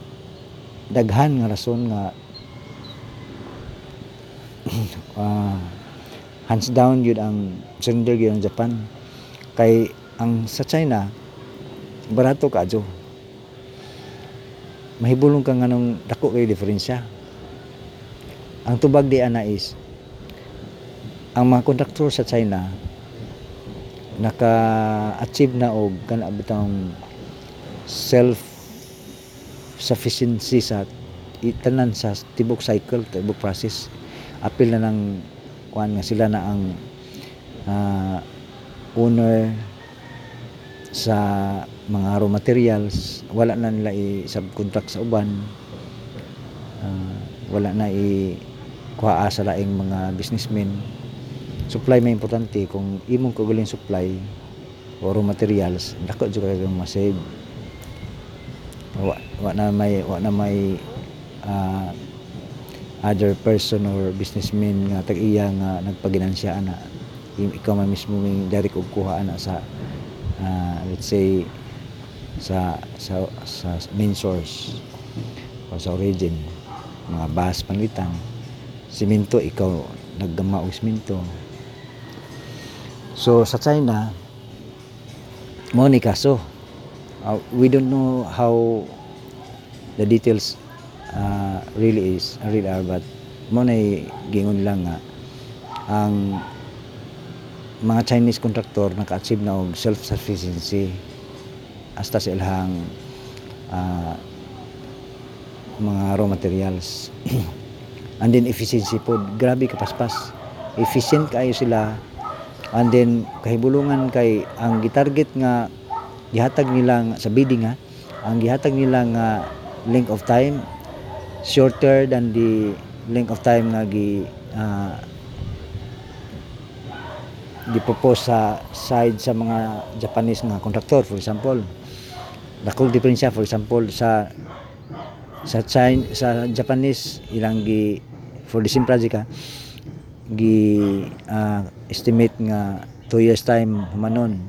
daghan nga rason nga ah, hands down yun ang surrender yun ang Japan. Kay ang sa China barato kadyo mahibulong ka nga nung dako kay diferensya. Ang tubag di ana is ang mga kontraktor sa China naka-achieve na og kana bitang self sufficiency sa itanan sa tibok cycle tibok process. Apil na ng kuan nga sila na ang ah, owner sa mga raw materials. Wala na nila i-subcontract sa uban. Ah, wala na i kuhaa sa laing mga businessmen. Supply may importante. Kung imong kagaling supply o raw materials dako jud kay masave. Wa, wa na may wa na may ah, other person or businessman nga tag-iya nga nagpaginansya ana. Ikaw man mismo may direct og kuha ana sa ah, let's say sa sa sa main source o sa origin. Mga bas panlitan simento ikaw naggama og simento so sa China mo ni kaso. Uh, we don't know how the details uh, really is really are but mo na gingon lang nga ang mga Chinese contractor naka-achieve na og self-sufficiency hasta sa ilang ah, mga raw materials. And then efficiency po grabe kapaspas efficient kayo sila. And then kahibulungan kay ang gitarget nga gihatag nila sa bidding ha ang gihatag nila nga length of time shorter than the length of time nga gi ah, gipropose sa side sa mga Japanese nga contractor. For example dakong diferensya for example sa sa China sa Japanese ilang gi for the same project gi ah, estimate nga 2 years time humanon.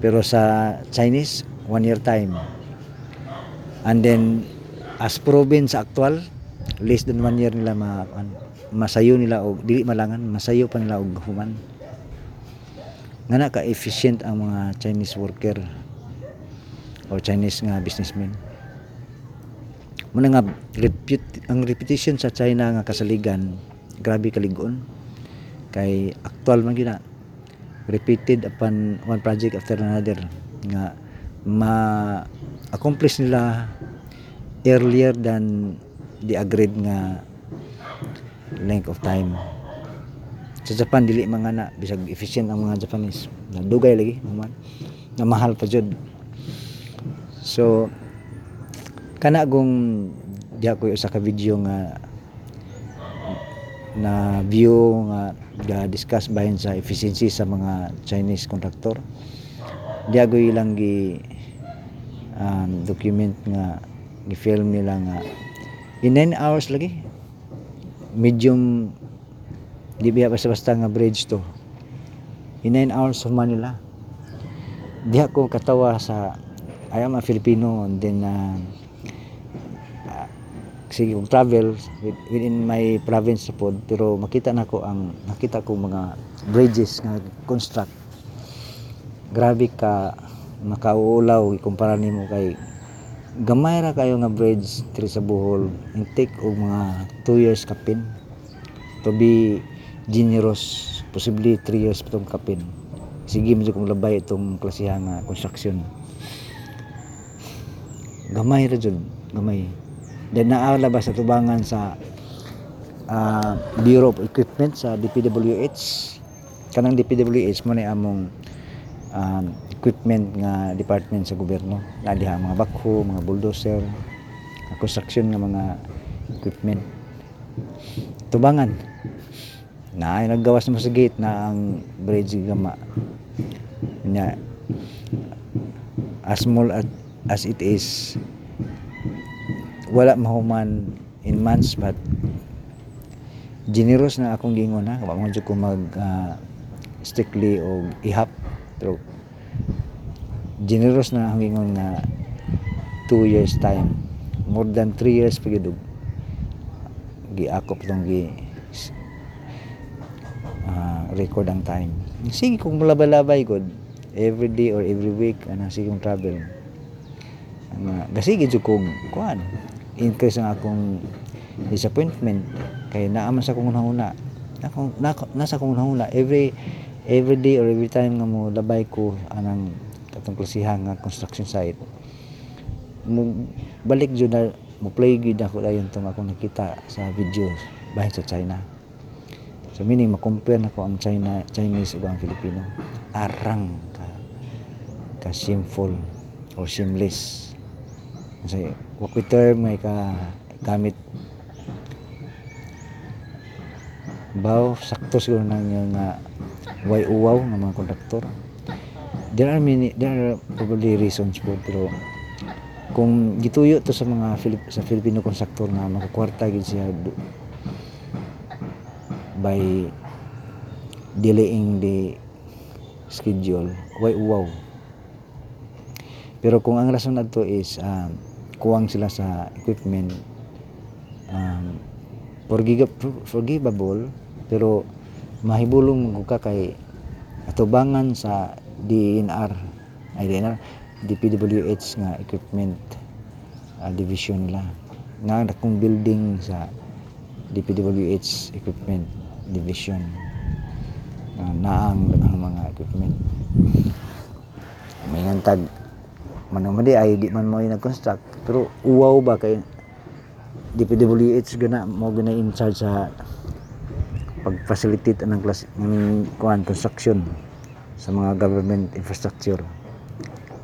Pero sa Chinese one year time. And then as proven sa actual less than one year nila ma, an- masayo nila og dili malangan masayo pa nila og human. Nga na ka efficient ang mga Chinese worker or Chinese nga businessmen. Muna nga reput- ang reputation sa China nga kasaligan grabe kaligon kay actual man gina repeated upon one project after another nga ma accomplish nila earlier than the agreed nga length of time. Sa Japan dili mga na bisag efficient ang mga Japanese. Nadugay lagi naman. Na mahal pa jud. So kana kung di ako usa ka video nga na view nga ga discuss bahin sa efficiency sa mga Chinese contractor. Di ako ilang gi um, document nga gi-film nila nga in 9 hours lagi. Medium di biya basta-basta nga bridge to. In 9 hours human nila di ako katawa sa I am a Filipino and then uh, uh, sige kung travel with- within my province pod pero makita na ko ang nakita ko mga bridges nga construct. Grabe ka makauulaw ikumpara nimo kay gamay ra kayo nga bridge diri sa Bohol. Intake og mga 2 years kapin. To be generous possibly 3 years pa tong kapin. Sige medyo kung labay itong klasiha nga construction. Gamay ra jud gamay. Then naala ba sa tubangan sa ah, Bureau of Equipment sa DPWH kanang DPWH mo ni among um, equipment nga department sa gobyerno. Na mga backhoe mga bulldozer construction nga mga equipment. Tubangan. Na ay naggawas mo sa gate na ang bridge gama nya as small as, it is wala mahuman in months but generous na akong gingon ha? Wa man jud ko mag ah, strictly o ihap pero generous na akong gingon nga 2 years time. More than 3 years pa gyud og giakop tong gi ah, record ang time. Sige kung malabay-labay gud every day or every week ana sige kong travel. Nga gasige jud kong kuan increase ang akong disappointment. Kay naa man sa kong una na, nasa kong una every every day or every time nga mo labay ko anang katong klasihan nga construction site. Mo balik jud na mo play gid ako dayon tong akong nakita sa video bahin sa China. So meaning ma-compare na ko ang China Chinese ug ang Filipino. Arang ka ka shameful or shameless kasi what we term may ka gamit. Baw sakto siguro na nga nga way uwaw ng mga konduktor there are many there are probably reasons po pero kung gituyo to sa mga Filip, sa Filipino konsaktor na makakwarta gid siya by delaying the schedule. Way uwaw pero kung ang rason adto is um, kuwang sila sa equipment um, forgive, forgivable pero mahibulong mo ka kay atubangan sa DNR ay DNR DPWH nga equipment ah, division nila. Nga akong building sa DPWH equipment division. Na naang ang mga equipment. May ngantag manumadi ay di man mo nag-construct pero uwaw ba kay DPWH gana mo gana in charge sa pag-facilitate ng klas ng kuan construction sa mga government infrastructure.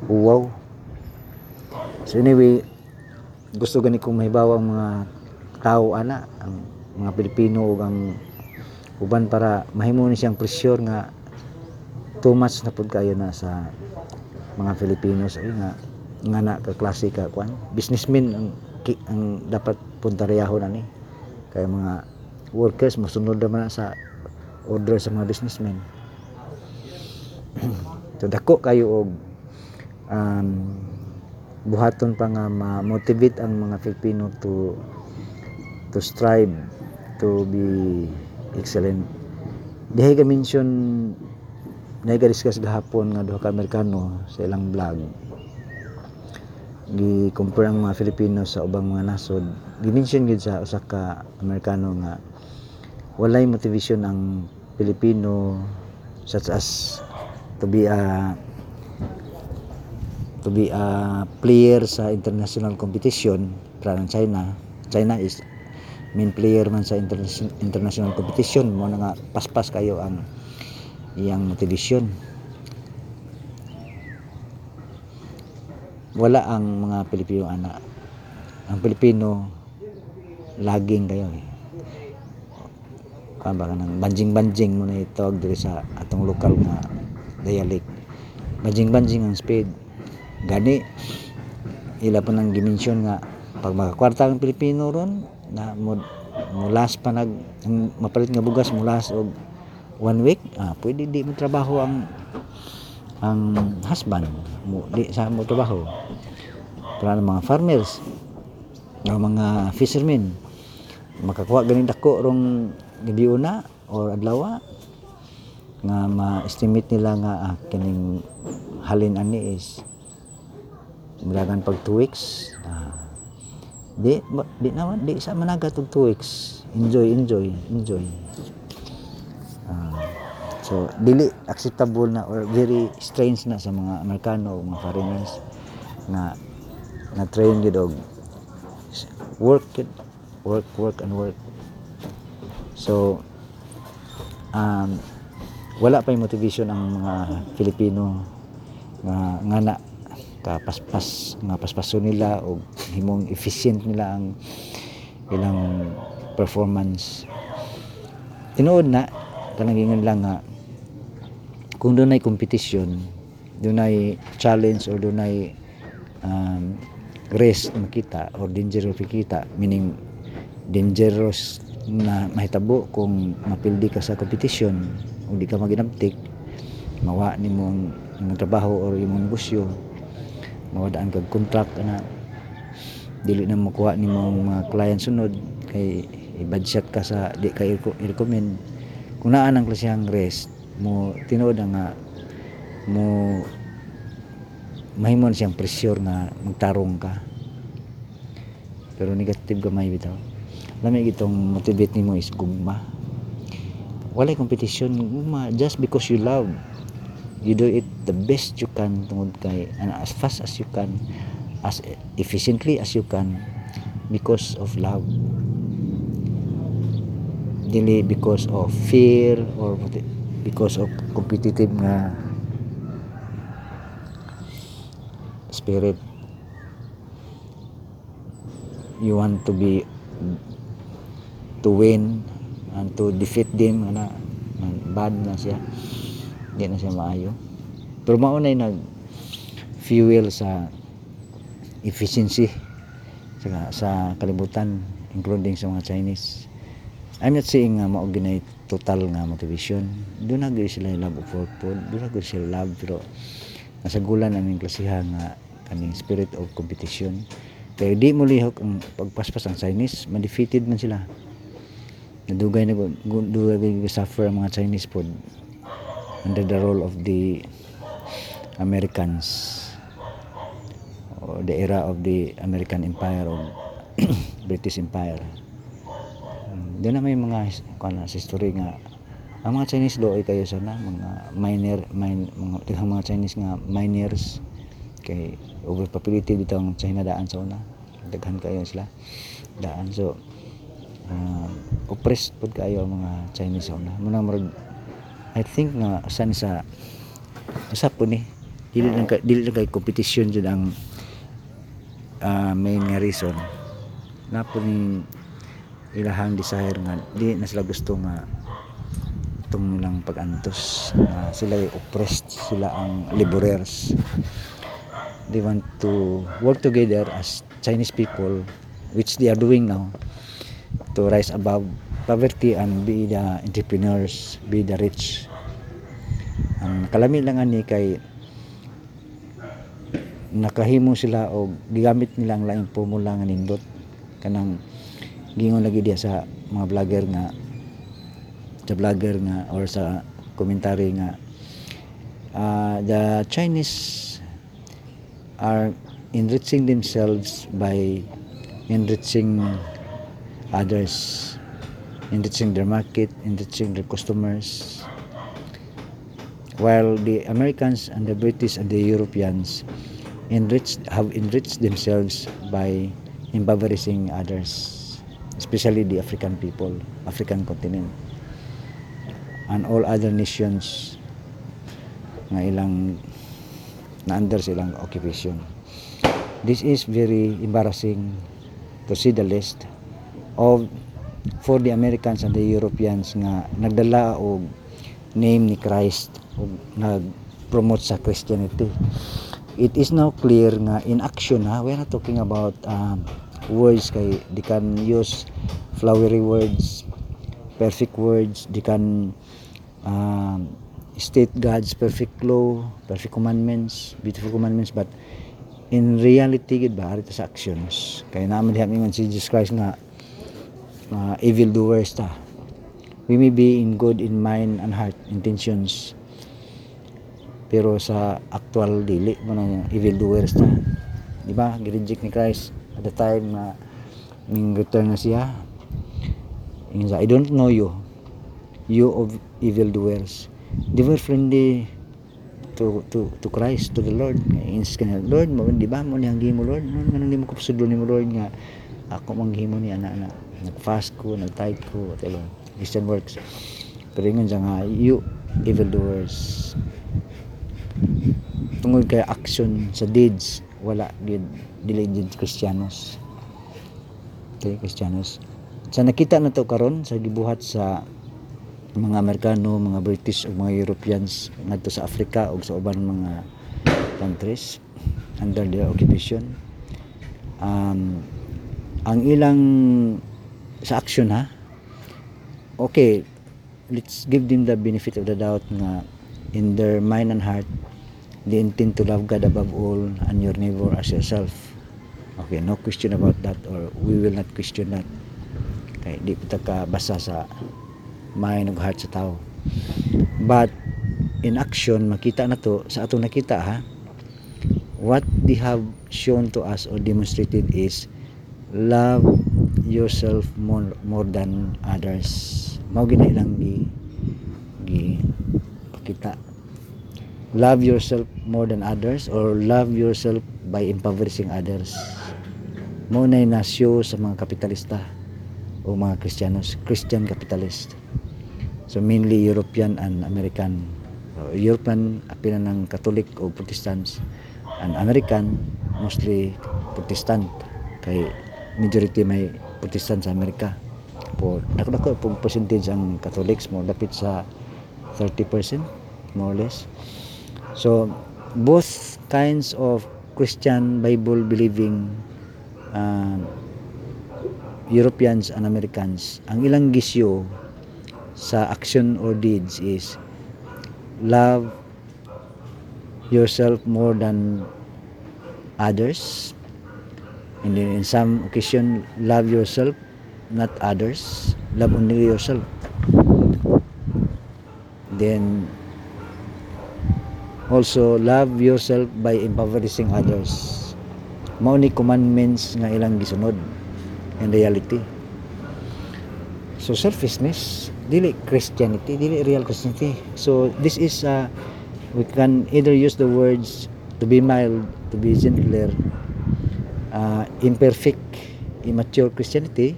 Wow. So anyway, gusto gani kong mahibaw ang mga tao ana ang mga Pilipino ug ang uban para mahimo ni siyang pressure nga too much na pud kayo na sa mga Filipinos ay nga nga na ka klase ka kwan businessmen ang ang dapat puntariyahon ani kay mga workers mosunod naman na sa order sa mga businessmen so dako kayo og um, buhaton pa nga ma-motivate ang mga Filipino to to strive to be excellent. Dihay ka mention na discuss gahapon nga duha ka Amerikano sa ilang vlog. Gi-compare ang mga Filipino sa ubang mga nasod. Gi-mention gid sa usa ka Amerikano nga walay motivation ang Pilipino such as to be a to be a player sa international competition para ng China. China is main player man sa interna- international competition. Mo na nga paspas kayo ang iyang motivation. Wala ang mga Pilipino ana ang Pilipino laging kayo eh. Kan ba kanang banjing-banjing mo na itawag sa atong lokal nga dialect. Banjing-banjing ang speed. Gani ila pa nang dimensyon nga pag makakwarta ang Pilipino ron na mulas pa nag mapalit nga bugas mulas og one week ah pwede di mo trabaho ang ang husband. Mo di sa mo trabaho. Para ng mga farmers. Ng mga fishermen. Makakuha ganing dako rong gabi una or adlaw nga ma-estimate nila nga ah, kining halin ani is mulagan pag 2 weeks. Ah, di di naman di sa managat og 2 weeks. Enjoy enjoy enjoy. Ah, so dili acceptable na or very strange na sa mga Amerikano mga foreigners nga na train gid og work work work and work. So um, wala pa yung motivation ang mga Filipino nga nga na kapaspas nga paspaso nila o himong efficient nila ang ilang performance. Tinuod na kanang ingon lang nga kung doon ay competition doon ay challenge or doon ay um, risk makita or dangerous makita meaning dangerous na mahitabo kung mapildi ka sa competition o di ka maginabtik. Mawa ni mong imong trabaho or imong negosyo. Mawadaan kag contract ana. Dili na makuha ni mong mga client sunod kay i-budget ka sa di ka i-recommend. Kung naa nang klaseng rest mo tinuod nga mo mahimon siyang pressure nga magtarong ka. Pero negative gamay bitaw. Lami gitong motivate nimo is gugma walay competition. Just because you love you do it the best you can tungod kay and as fast as you can as efficiently as you can because of love. Dili because of fear or because of competitive nga spirit. You want to be to win and to defeat them ana bad na siya. Di na siya maayo. Pero maunay nag fuel sa efficiency sa, sa kalibutan including sa mga Chinese. I'm not saying nga mao ginay total nga motivation. Doon na gyud sila love of work po doon na gyud sila love pero nasagulan aming klasiha nga kaning spirit of competition. Kaya di mo ang pagpaspas ang Chinese ma-defeated man sila nadugay na dugay na suffer ang mga Chinese pod under the role of the Americans or the era of the American Empire or British Empire. Doon na may mga kana sa history nga. Ang mga Chinese do ay kayo sana mga miner mine, mga mga Chinese nga miners. Kay overpopulated bitaw ang China daan sa una. Daghan kayo sila. Daan. So uh, oppressed pod kayo ang mga Chinese una. Muna murag I think nga san sa usap po ni dili lang kay dili lang kay competition jud ang uh, main nga reason. Na po ni ilahang desire nga di na sila gusto nga itong lang pag-antos. Uh, sila ay oppressed sila ang laborers. They want to work together as Chinese people which they are doing now to rise above poverty and be the entrepreneurs be the rich. Ang kalami lang ani kay nakahimo sila o gigamit nila ang laing formula nga nindot. Kanang gingon lagi diya sa mga vlogger nga sa vlogger nga or sa commentary nga uh, the Chinese are enriching themselves by enriching others enriching their market enriching their customers. While the Americans and the British and the Europeans enriched have enriched themselves by impoverishing others especially the African people African continent and all other nations nga ilang na under silang occupation. This is very embarrassing to see the list of for the Americans and the Europeans nga nagdala og name ni Christ ug nag-promote sa Christianity. It is now clear nga in action ha we are not talking about um, words kay they can use flowery words perfect words they can um, state God's perfect law perfect commandments beautiful commandments but in reality gid ba sa actions. Kay naman diha si Jesus Christ nga uh, evil doers ta. We may be in good in mind and heart intentions pero sa actual dili mo na evil doers ta. Di ba? Gireject ni Christ at the time na ning return na siya. Sa, I don't know you you of evil doers. They friendly to to to Christ to the Lord. Nga insist ka niya Lord mo di ba? Mo niyang gimo Lord. No nga nang di mo ko pasudlo ni mo Lord nga ako manghimo ni ana ana nag-fast ko nag-tithe ko whatever. Christian works. Pero ingon siya nga you evildoers tungod kay action sa deeds wala gid dili gid Kristiyanos okay Kristiyanos sa nakita na to karon sa gibuhat sa mga Amerikano, mga British ug mga Europeans ngadto sa Africa ug sa uban mga countries under their occupation. Um, ang ilang sa action ha? Okay let's give them the benefit of the doubt nga in their mind and heart they intend to love God above all and your neighbor as yourself. Okay no question about that or we will not question that. Kay di kita ka basa sa mind ug heart sa tao. But in action makita na to sa atong nakita ha? What they have shown to us or demonstrated is love yourself more more than others. Mao gina ilang gi gi pakita. Love yourself more than others or love yourself by impoverishing others? Mao na nasyo sa mga kapitalista o mga Kristiyanos Christian capitalist. So mainly European and American. European apila ng Catholic o Protestants and American mostly Protestant. Kay majority may Protestant sa Amerika. Po dako dako pong percentage ang Catholics mo dapit sa 30% more or less. So both kinds of Christian Bible believing uh, Europeans and Americans ang ilang gisyo sa action or deeds is love yourself more than others and then in some occasion love yourself not others. Love only yourself. Then also love yourself by impoverishing others. Mao commandments nga ilang gisunod in reality. So selfishness dili Christianity dili real Christianity. So this is uh, we can either use the words to be mild to be gentler uh, imperfect immature Christianity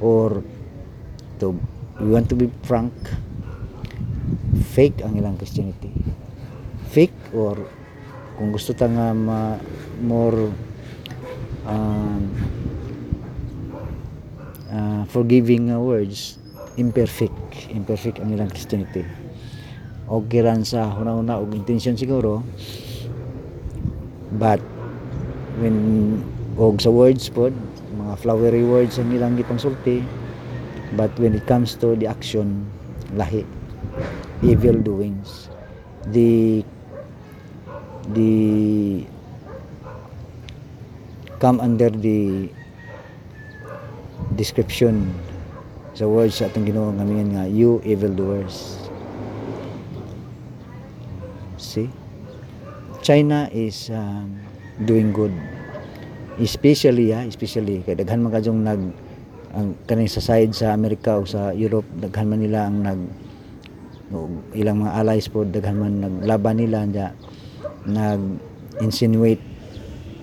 or to we want to be frank fake ang ilang Christianity. Fake or kung gusto ta nga ma, more um, uh, forgiving uh, words imperfect imperfect ang ilang Christianity. Okay ran sa una-una og intention siguro but when og sa words pod mga flowery words ang ilang gipang sulti but when it comes to the action lahi evil doings the the come under the description sa words sa atong Ginoo nga nga you evildoers. See? China is um, doing good. Especially ha especially kay daghan man kadyong nag ang kaning sa side sa Amerika o sa Europe daghan man nila ang nag o ilang mga allies po daghan man naglaban nila niya nag insinuate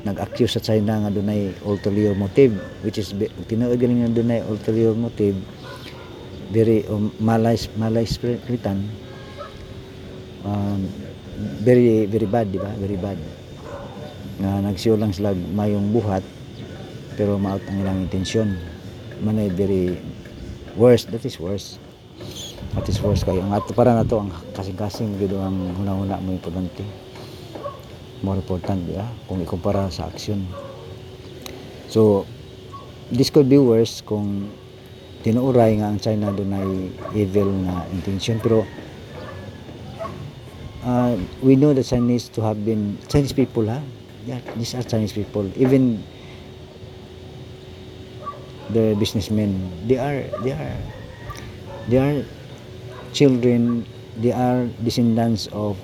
nag-accuse sa China nga dunay ulterior motive which is tinuod galing nga dunay ulterior motive very um, malay malay spiritan um, very very bad di ba? Very bad nga nagsiyo lang sila mayong buhat pero maot ang ilang intensyon. Manay very worse that is worse that is worse kayo ang ato para na to ang kasing-kasing gid ang hunahuna mo importante. More important ba? Kung ikumpara sa action so this could be worse kung tinuuray nga ang China dunay evil na intention. Pero uh, we know the Chinese to have been Chinese people ha yeah these are Chinese people. Even the businessmen they are they are they are children they are descendants of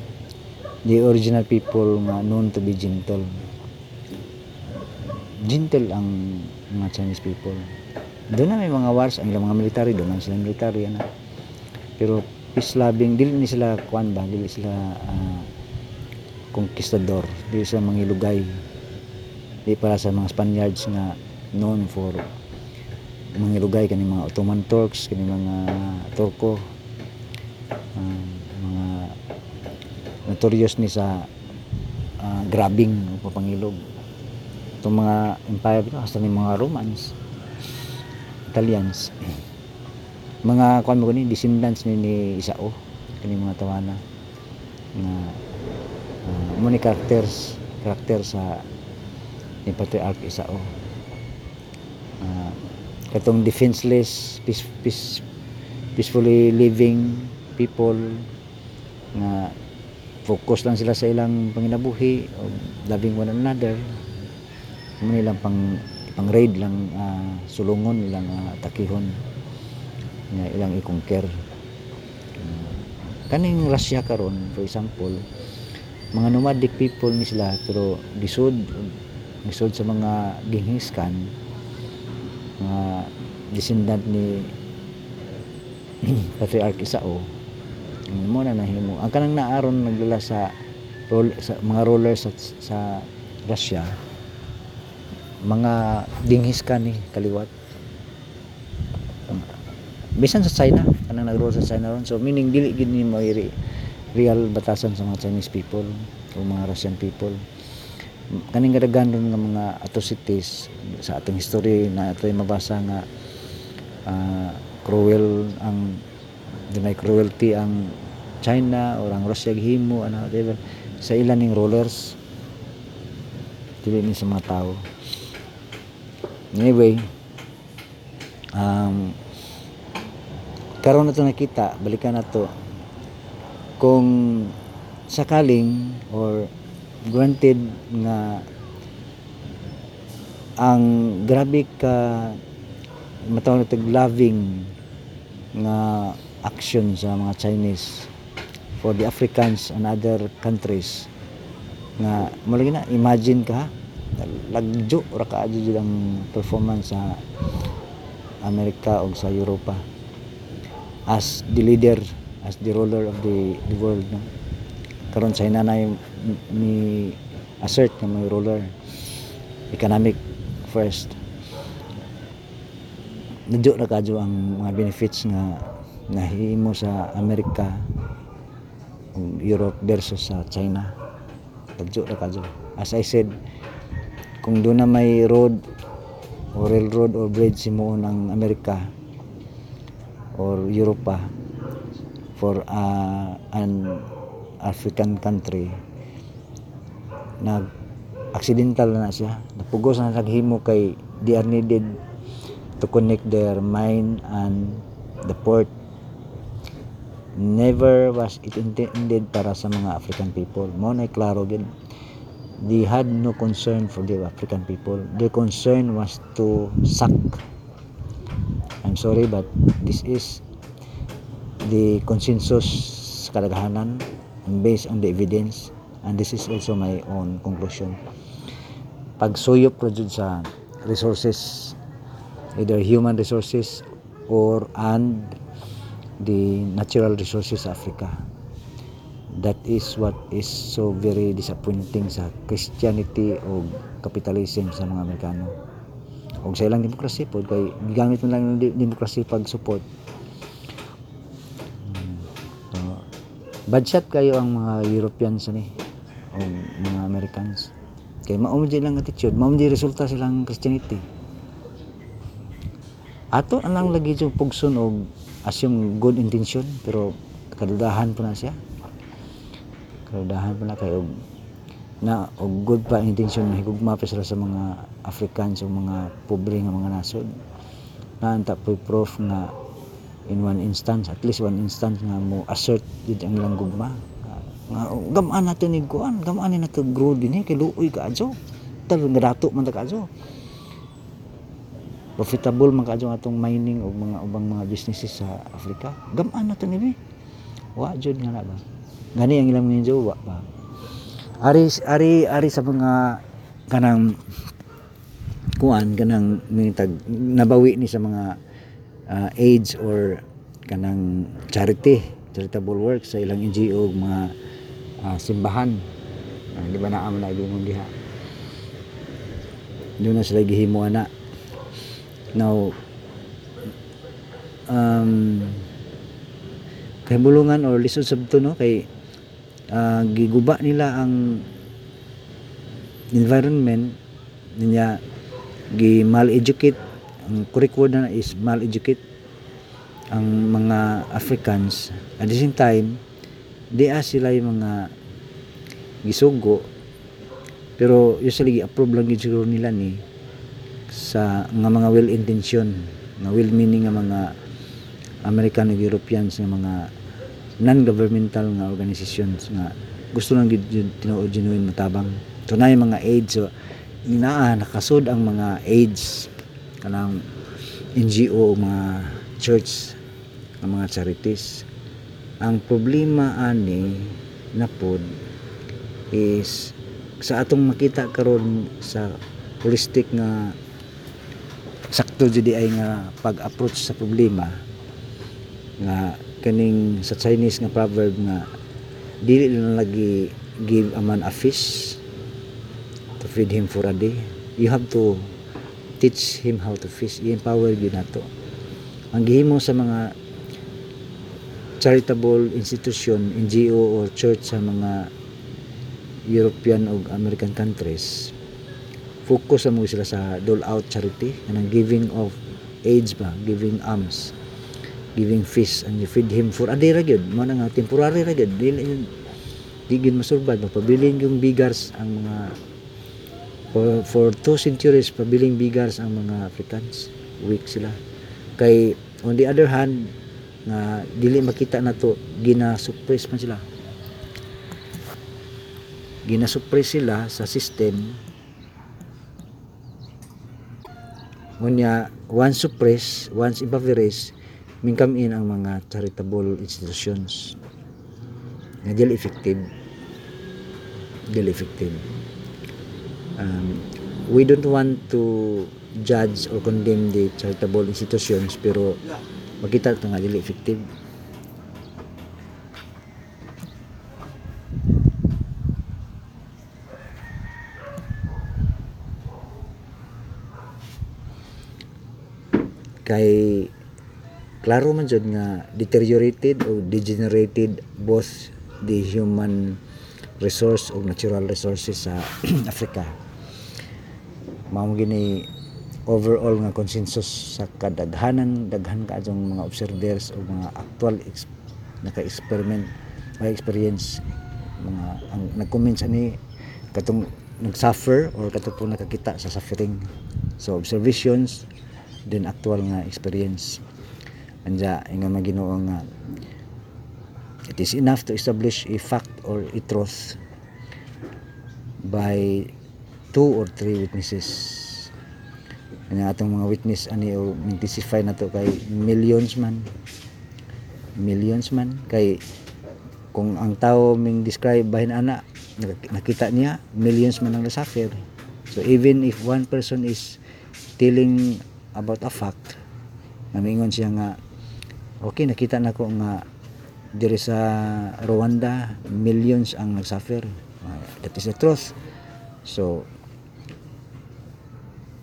the original people known to be gentle. Gentle ang mga Chinese people. Doon na may mga wars ang ilang mga military doon na sila military ano. pero peace loving dili ni sila kuan ba dili sila ah, conquistador dili sila mangilugay di para sa mga Spaniards nga known for mangilugay kani mga Ottoman Turks kani mga Turko. Ah, mga notorious ni sa ah, grabbing o papangilog. Itong mga empire ito hasta ni mga Romans Italians. Mga kuan mo ni descendants ni, ni Isao kani mga tawana nga uh, mo ni characters karakter sa ni Patriarch Isao. Uh, katong defenseless peace, peace, peacefully living people nga focus lang sila sa ilang panginabuhi loving one another. Mo nilang pang pang raid lang ah, sulungon ilang ah, takihon nga ilang i-conquer. Ah, kaning Russia karon for example mga nomadic people ni sila pero lisod lisod sa mga Genghis Khan mga descendant ni Patriarch Isao mo na nahimo. Ang kanang naaron naglala sa, sa mga rulers sa, sa Russia mga Genghis Khan ni kaliwat. Bisan sa China kanang nag-rule sa China ron. So meaning dili gid ni mo iri- real batasan sa mga Chinese people o mga Russian people. Kaning kadaghan nga mga atrocities sa atong history na ato'y mabasa nga ah, cruel ang dunay cruelty ang China or ang Russia gihimo ano whatever sa ilan ning rulers. Dili ni sa mga tao. Anyway um, karon na to nakita balikan na to kung sakaling or granted nga ang grabe ka matawag na loving nga action sa mga Chinese for the Africans and other countries nga malagi na imagine ka lagjo ra ka ang performance sa Amerika o sa Europa. As the leader as the ruler of the, the world no? karon China na yung ni assert nga may ruler economic first. Nadyo ra kadyo ang mga benefits nga nahimo sa Amerika ug Europe versus sa China. Nadyo ra kadyo. As I said kung doon na may road o railroad or bridge himuon ang Amerika or Europa for uh, an African country. Nag accidental na siya. Napugos na naghimo kay they are needed to connect their mine and the port. Never was it intended para sa mga African people. Mo na klaro gid. They had no concern for the African people. Their concern was to suck. I'm sorry but this is the consensus sa kadaghanan and based on the evidence and this is also my own conclusion. Pagsuyop ra jud sa resources either human resources or and the natural resources Africa. That is what is so very disappointing sa Christianity o capitalism sa mga Amerikano. Og sa ilang demokrasya po kay gigamit mo lang ng demokrasya pag support bad shot kayo ang mga Europeans ni o mga Americans. Kay mao lang attitude. Mao resulta silang Christianity. Ato anang lagi yung pugson og assume good intention pero kadudahan po na siya. Kadudahan po na kayo. Na og good pa intention higugma pa sila sa mga Africans o mga pobre nga mga nasod. Na anta po proof nga in one instance at least one instance nga mo assert jud ang ilang gugma. Nga oh, gamaan natin ni kuan gamaan ni nato grow din eh kay luoy ka adyo. Tal nga dato man ta adyo. Profitable man kaadyo atong mining o mga ubang mga businesses sa Africa gamaan nato ni wa jud nga na ba? Gani ang ilang ninyo wa ba? Ari ari ari sa mga kanang kuan kanang minitag nabawi ni sa mga ah, AIDS or kanang charity charitable work sa ilang NGO mga ah, simbahan. Ah, di ba naa man na ibong diha? Doon na sila gihimo ana. Now um kahibulungan or lisod sabto no? Kay ah, giguba nila ang environment niya gi mal-educate ang curriculum na is mal-educate ang mga Africans. At the same time di sila yung mga gisugo. Pero usually approve lang yun siguro nila ni sa nga mga well intention nga well meaning nga mga American ug Europeans nga mga non-governmental nga organizations nga gusto lang gid tinuod genuine matabang. So na yung mga AIDS. So inaa nakasud ang mga AIDS kanang NGO mga church ang mga charities. Ang problema ani na pod is sa atong makita karon sa holistic nga sakto jud ay nga pag-approach sa problema nga kaning sa Chinese nga proverb nga dili na lagi give a man a fish to feed him for a day. You have to teach him how to fish. I-empower gyud nato ang gihimo sa mga charitable institution NGO or church sa mga European o American countries focus mo sila sa dole out charity. And giving of aids ba giving alms giving fish and you feed him for a day ra gyud. Mo na nga temporary ra gyud. Dili yun di gyud masurbad pabiling yung bigars ang mga for, for two centuries pabiling bigars ang mga Africans weak sila kay on the other hand nga dili makita na to gina-suppress man sila ginasuppress sila sa system Ngunya, once suppress, once impoverished, come in ang mga charitable institutions. Na dili effective. Dili effective. Um, we don't want to judge or condemn the charitable institutions pero makita ito nga dili effective. kay klaro man jud nga deteriorated o degenerated both the human resource o natural resources sa Africa mao gini overall nga consensus sa kadaghanan daghan ka mga observers o mga actual ex, naka-experiment may experience mga ang nag-comments ani katong nag-suffer or katong po nakakita sa suffering. So observations then actual nga experience. Anja nga maginoo nga it is enough to establish a fact or a truth by two or three witnesses. Ang atong mga witness ani o testify na to kay millions man. Millions man. Kay kung ang tao ming describe bahin ana nakita niya millions man ang nasuffer so even if one person is telling about a fact namingon siya nga okay nakita na ko nga diri sa Rwanda millions ang nagsuffer uh, that is the truth. So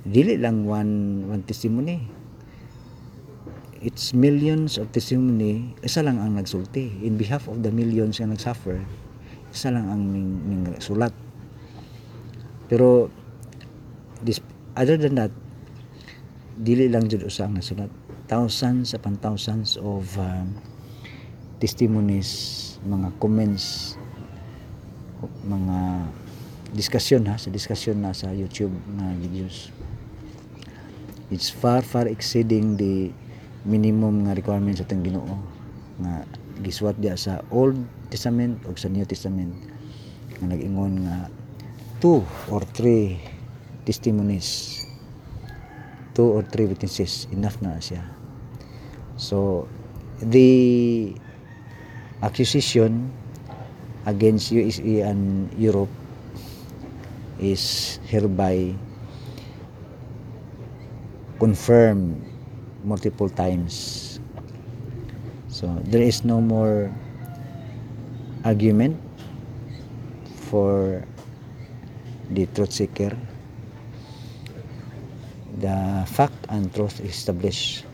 dili lang one one testimony. It's millions of testimony. Isa lang ang nagsulti. In behalf of the millions nga nagsuffer isa lang ang ning, sulat. Pero this, other than that dili lang jud usa ang nasulat thousands upon thousands of um, testimonies mga comments mga discussion ha sa discussion na sa YouTube na videos it's far far exceeding the minimum nga requirements atong Ginoo. Nga giswat dia sa Old Testament ug sa New Testament. Nga nag-ingon nga two or three testimonies. Two or three witnesses enough na siya. So the accusation against USA and Europe is hereby confirmed multiple times. So there is no more argument for the truth seeker. The fact and truth is established.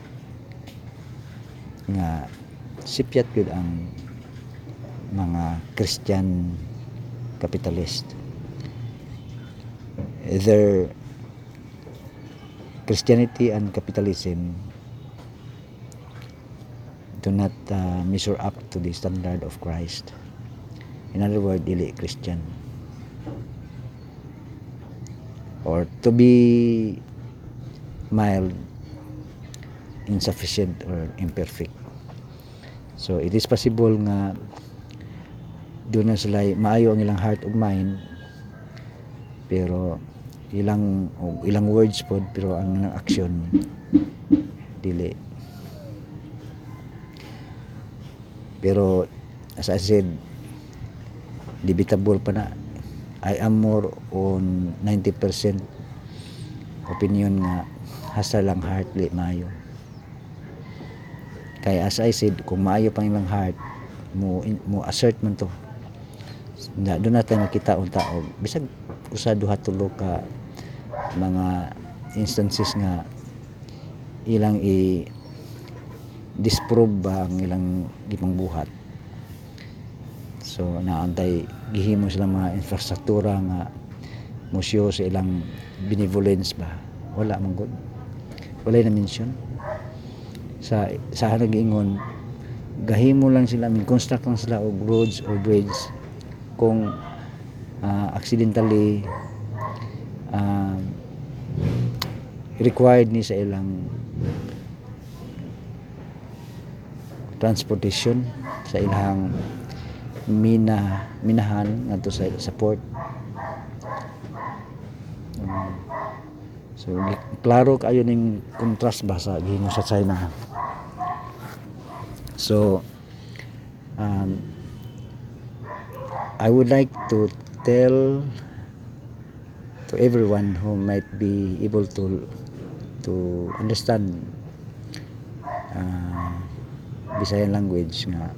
Nga sipyat yun ang mga Christian capitalist. Their Christianity and capitalism do not uh, measure up to the standard of Christ. In other words dili Christian. Or to be mild insufficient or imperfect. So it is possible nga doon na sila maayo ang ilang heart ug mind pero ilang o ilang words pod pero ang action dili. Pero as I said debatable pa na. I am more on 90% opinion nga hasta lang heart li maayo. Kaya as I said kung maayo pang ilang heart mo mo assert man to. Na doon natin makita unta og bisag usa duha tulo ka mga instances nga ilang i disprove ba ang ilang gipang buhat so naantay gihimo sila mga infrastruktura nga museo sa ilang benevolence ba. Wala man gud. Wala na mention. Sa sa nag-ingon gahimo lang sila min construct lang sila og roads or bridge kung ah, accidentally ah, required ni sa ilang transportation sa ilang mina minahan ngadto sa sa port. Um, so klaro kayo ning contrast ba sa gihimo sa China? So um, I would like to tell to everyone who might be able to to understand uh, Bisayan language nga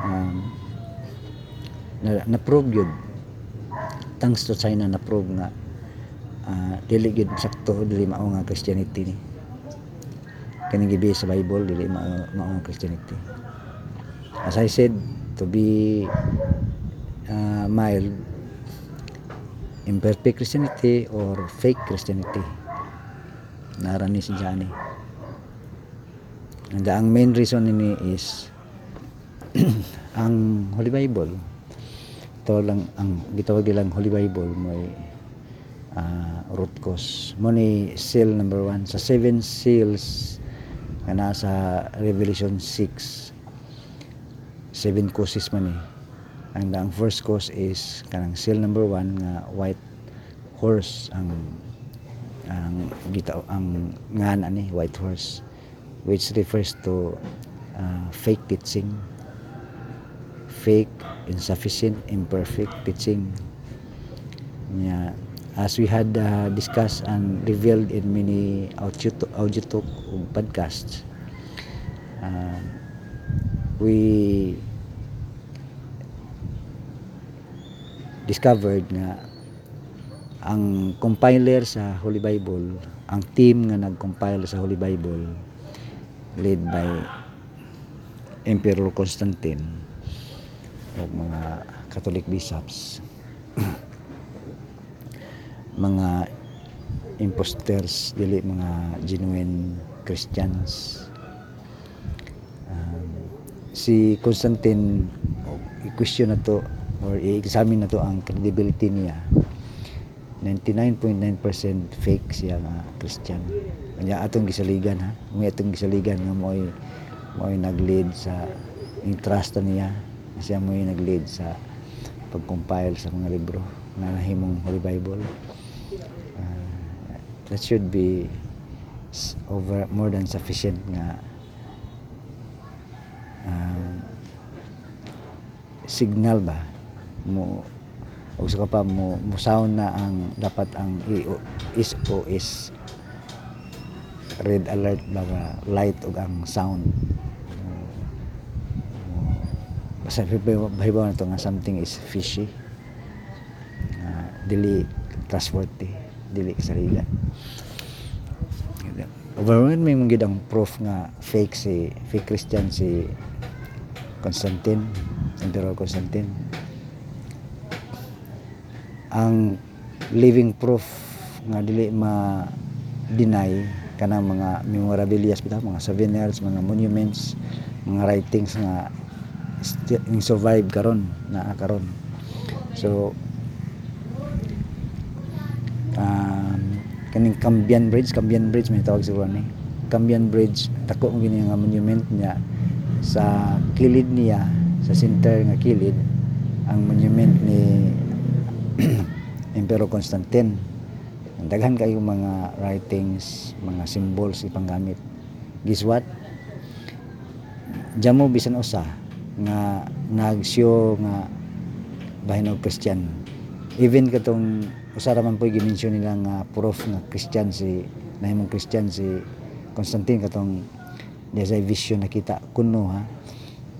um, na, na-prove yun. Thanks to China na-prove nga uh, dili gid sakto dili mao nga Christianity ni. Kani gibi sa Bible dili mao mao nga Christianity. As I said to be uh, mild imperfect Christianity or fake Christianity narani si Johnny. And ang main reason nini is ang Holy Bible ito lang ang gitawag nilang Holy Bible may ah, root cause. Mo ni seal number one. Sa seven seals nga nasa Revelation 6 seven causes man eh ang ang first cause is kanang seal number one nga white horse ang ang gitaw ang ngan ani white horse which refers to uh, fake teaching fake insufficient imperfect teaching yeah as we had uh, discussed and revealed in many audio, audio talk podcasts uh, we discovered nga ang compiler sa Holy Bible ang team nga nag-compile sa Holy Bible led by Emperor Constantine o mga Catholic bishops. Mga imposters dili mga genuine Christians. Um, si Constantine o, i-question na to or i-examine na to ang credibility niya 99.9% fake siya nga Christian. Kanya atong gisaligan ha? May atong gisaligan nga mo'y mo'y nag-lead sa yung trust niya. Siya mo'y nag-lead sa pag-compile sa mga libro na nahimong Holy Bible. Ah, that should be over more than sufficient nga um, signal ba mo o sa pa mo sound na ang dapat ang is red alert ba nga light ug ang sound. Sa bahibaw na to nga something is fishy. Nga dili trustworthy dili kasaligan overwhelming man gid ang proof nga fake si fake Christian si Constantine Emperor Constantine ang living proof nga dili ma deny kanang mga memorabilia bitaw mga souvenirs mga monuments mga writings nga nga survive karon naa karon. So um, kaning Cambian Bridge Cambian Bridge may tawag siguro ni. Cambian Bridge dako mo gini nga monument niya. Sa kilid niya sa center nga kilid ang monument ni Emperor Constantine daghan kayo mga writings mga symbols ipanggamit guess what? Jamo bisan usa nga nagsyo nga bahin og Christian. Even katong usa ra man po gimension nila nga proof nga Christian si nahimong Christian si Constantine katong diya sa vision nakita kuno ha?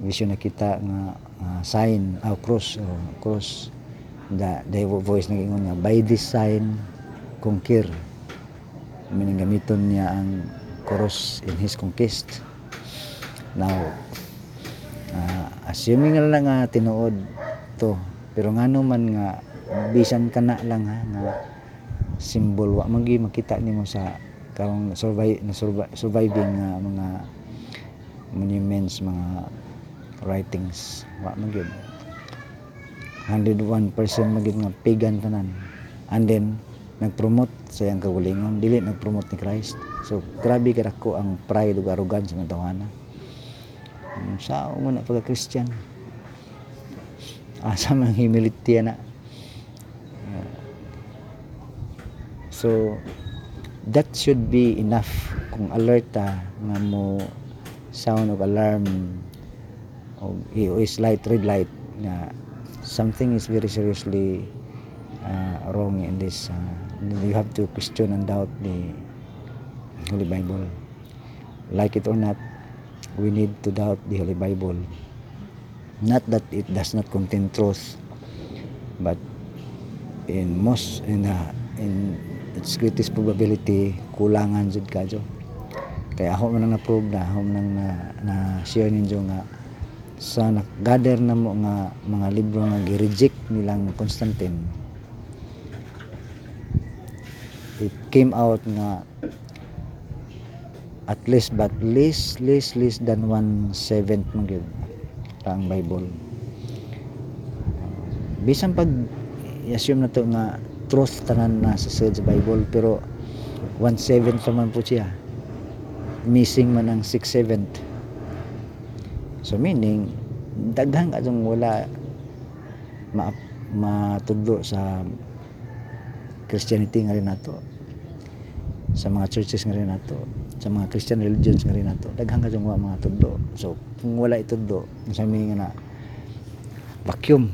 Vision nakita nga ah, sign ah, cross oh, cross da the voice nagingon nga by this sign conquer. Meaning niya ang cross in his conquest. Now ah, assuming na lang nga tinuod to pero ngano man nga bisan kana lang ha nga symbol wa magi makita nimo sa karong survive na survi- surviving nga mga monuments mga writings wa man gyud 101% magid nga pagan tanan. And then nagpromote sa iyang kaugalingon dili nagpromote ni Christ. So grabe ka dako ang pride ug arrogance ng tawana sa mo na pagka Christian asa man humility na so that should be enough kung alerta nga mo sound of alarm o is light red light na something is very seriously uh, wrong in this uh, you have to question and doubt the Holy Bible. Like it or not we need to doubt the Holy Bible. Not that it does not contain truth but in most in uh, in its greatest probability kulangan jud kadyo kaya ako man na-prove na ako man ang na, na share ninyo nga sa nag-gather na mo nga mga libro nga gi-reject nilang Constantine. It came out nga at least but least least least than one seventh man gyud ang Bible. Bisan pag i-assume na to nga truth tanan na sa sa Bible pero one seventh pa man po siya. Missing man ang six seventh so meaning daghan ka wala ma matudlo sa Christianity nga rin nato sa mga churches nga rin nato sa mga Christian religions nga rin nato daghan ka wala mga tudlo so kung wala itudlo sa nga na vacuum.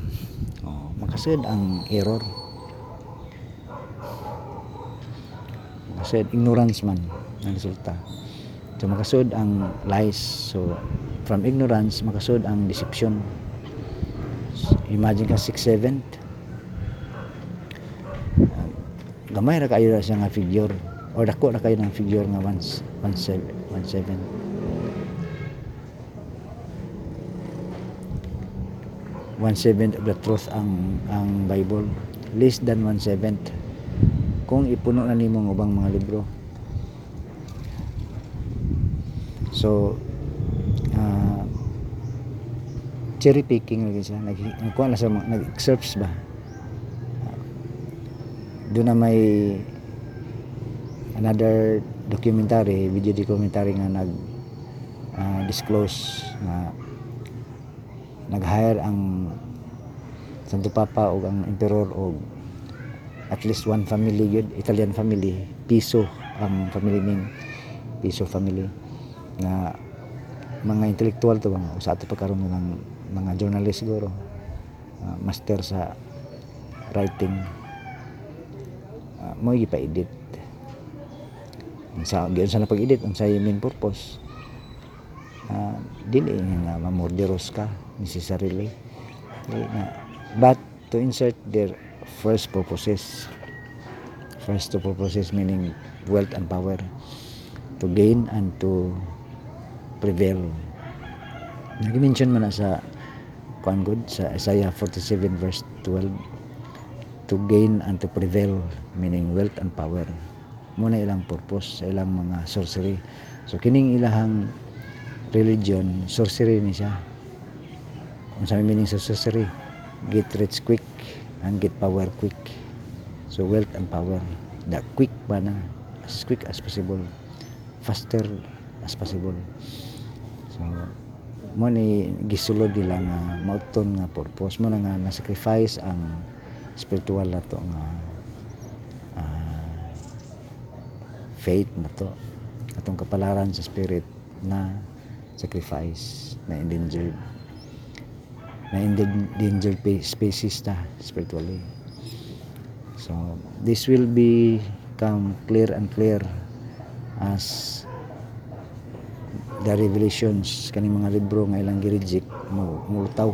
Oh, makasud ang error. Makasud ignorance man ang resulta so makasud ang lies. So from ignorance makasud ang deception. So, imagine ka 6'7 uh, gamay ra kayo na siya nga figure or dako na kayo ng figure nga 1 17 17 one seventh of the truth ang ang Bible. Less than one seventh. Kung ipuno na nimo ang ubang mga libro so ah, cherry picking lagi siya. Nag nagkuha na sa mga- nag-excerpts ba? Doon na may another documentary video documentary nga nag ah, disclose na nag-hire ang Santo Papa o ang Emperor o at least one family yun, Italian family, Piso ang family name, Piso family nga mga intellectual to mga sa ato pagkaroon ng mga journalist siguro ah, master sa writing. Uh, mo ipa-edit. Sa giyon sa pag-edit ang sa main purpose. Uh, dili nga mamorderos ka necessarily. Dili na. but to insert their first purposes first two purposes meaning wealth and power to gain and to prevail. Nag-mention man na sa kuan good sa Isaiah 47 verse 12 to gain and to prevail meaning wealth and power. Muna ilang purpose sa ilang mga sorcery. So kining ilahang religion sorcery ni siya. Kung sa meaning sa sorcery get rich quick and get power quick. So wealth and power. The quick ba na? As quick as possible. Faster as possible so mo ni gisulod nila nga mauton nga purpose. Mo na nga na sacrifice ang spiritual na to nga ah, faith na to. Atong kapalaran sa spirit na sacrifice na endangered na endangered species ta spiritually. So this will become clear and clear as the revelations kaning mga libro nga ilang gireject mo multaw.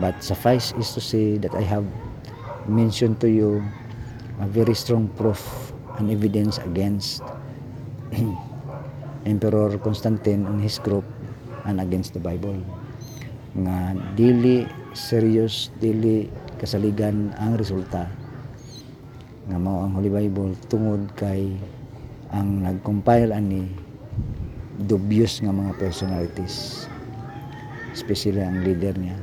But suffice is to say that I have mentioned to you a very strong proof and evidence against Emperor Constantine and his group and against the Bible. Nga dili serious dili kasaligan ang resulta. Nga mao ang Holy Bible tungod kay ang nag-compile ani dubious nga mga personalities. Especially ang leader niya.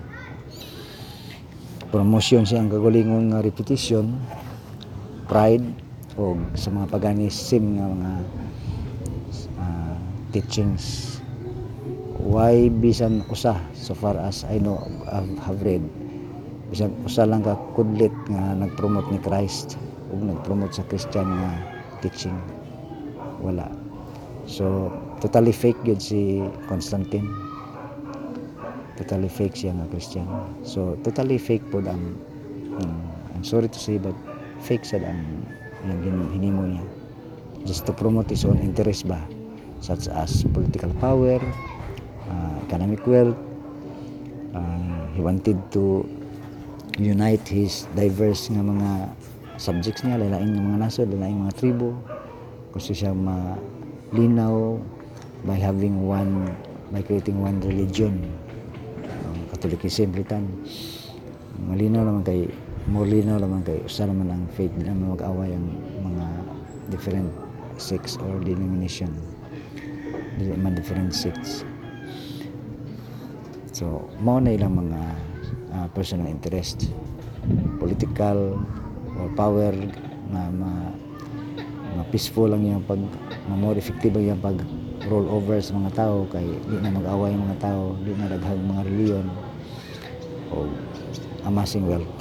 Promotion siya ang kagalingon nga repetition pride o sa mga paganism nga mga ah, teachings. Why bisan usa so far as I know have, have read bisan usa lang ka kudlit nga nag-promote ni Christ ug nag-promote sa Christian nga teaching. Wala so totally fake gyud si Constantine. Totally fake siya nga Christian. So totally fake pod ang ang- I'm sorry to say but fake sad ang yung hin- hinimo niya. Just to promote his own interest ba such as political power uh, economic wealth uh, he wanted to unite his diverse nga mga subjects niya lalaing nga mga nasod lalaing mga tribo gusto siya malinaw by having one by creating one religion. Um, Catholicism Britan malinaw naman kay more linaw naman kay usa naman ang faith nila mag-away ang mga different sects or denomination. Dili man different sects. So mao na ilang mga ah, personal interest political or power na ma peaceful lang yung pag more effective ang yung pag roll over sa mga tao kay di na mag-away mga tao di na daghang mga reliyon o amassing wealth.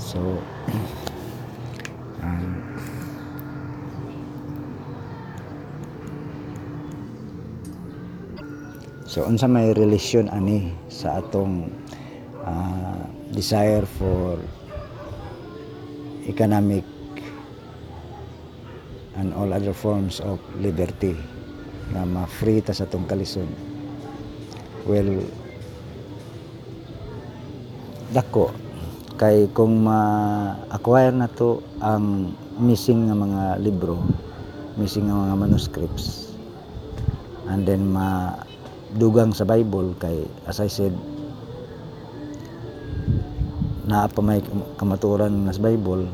So um, So unsa may relasyon ani sa atong ah, desire for economic and all other forms of liberty na ma-free ta sa atong kalisod. Well, dako kay kung ma-acquire na to ang missing nga mga libro, missing nga mga manuscripts, and then ma dugang sa Bible kay as I said naa pa may kamaturan nga sa Bible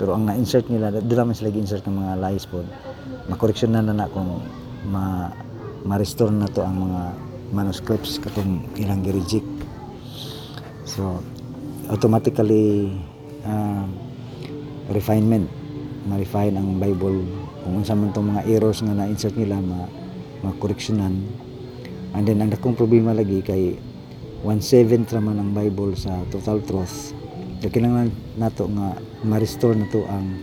pero ang na-insert nila doon naman sila insert ng mga lies po. Makoreksyon na na kung ma ma-restore na to ang mga manuscripts katong ilang gireject. So automatically ah, refinement ma-refine ang Bible. Kung unsa man tong mga errors nga na-insert nila ma makoreksyonan. And then ang dakong problema lagi kay 1/7 raman ang Bible sa total truth so kinahanglan nato nga ma-restore na to ang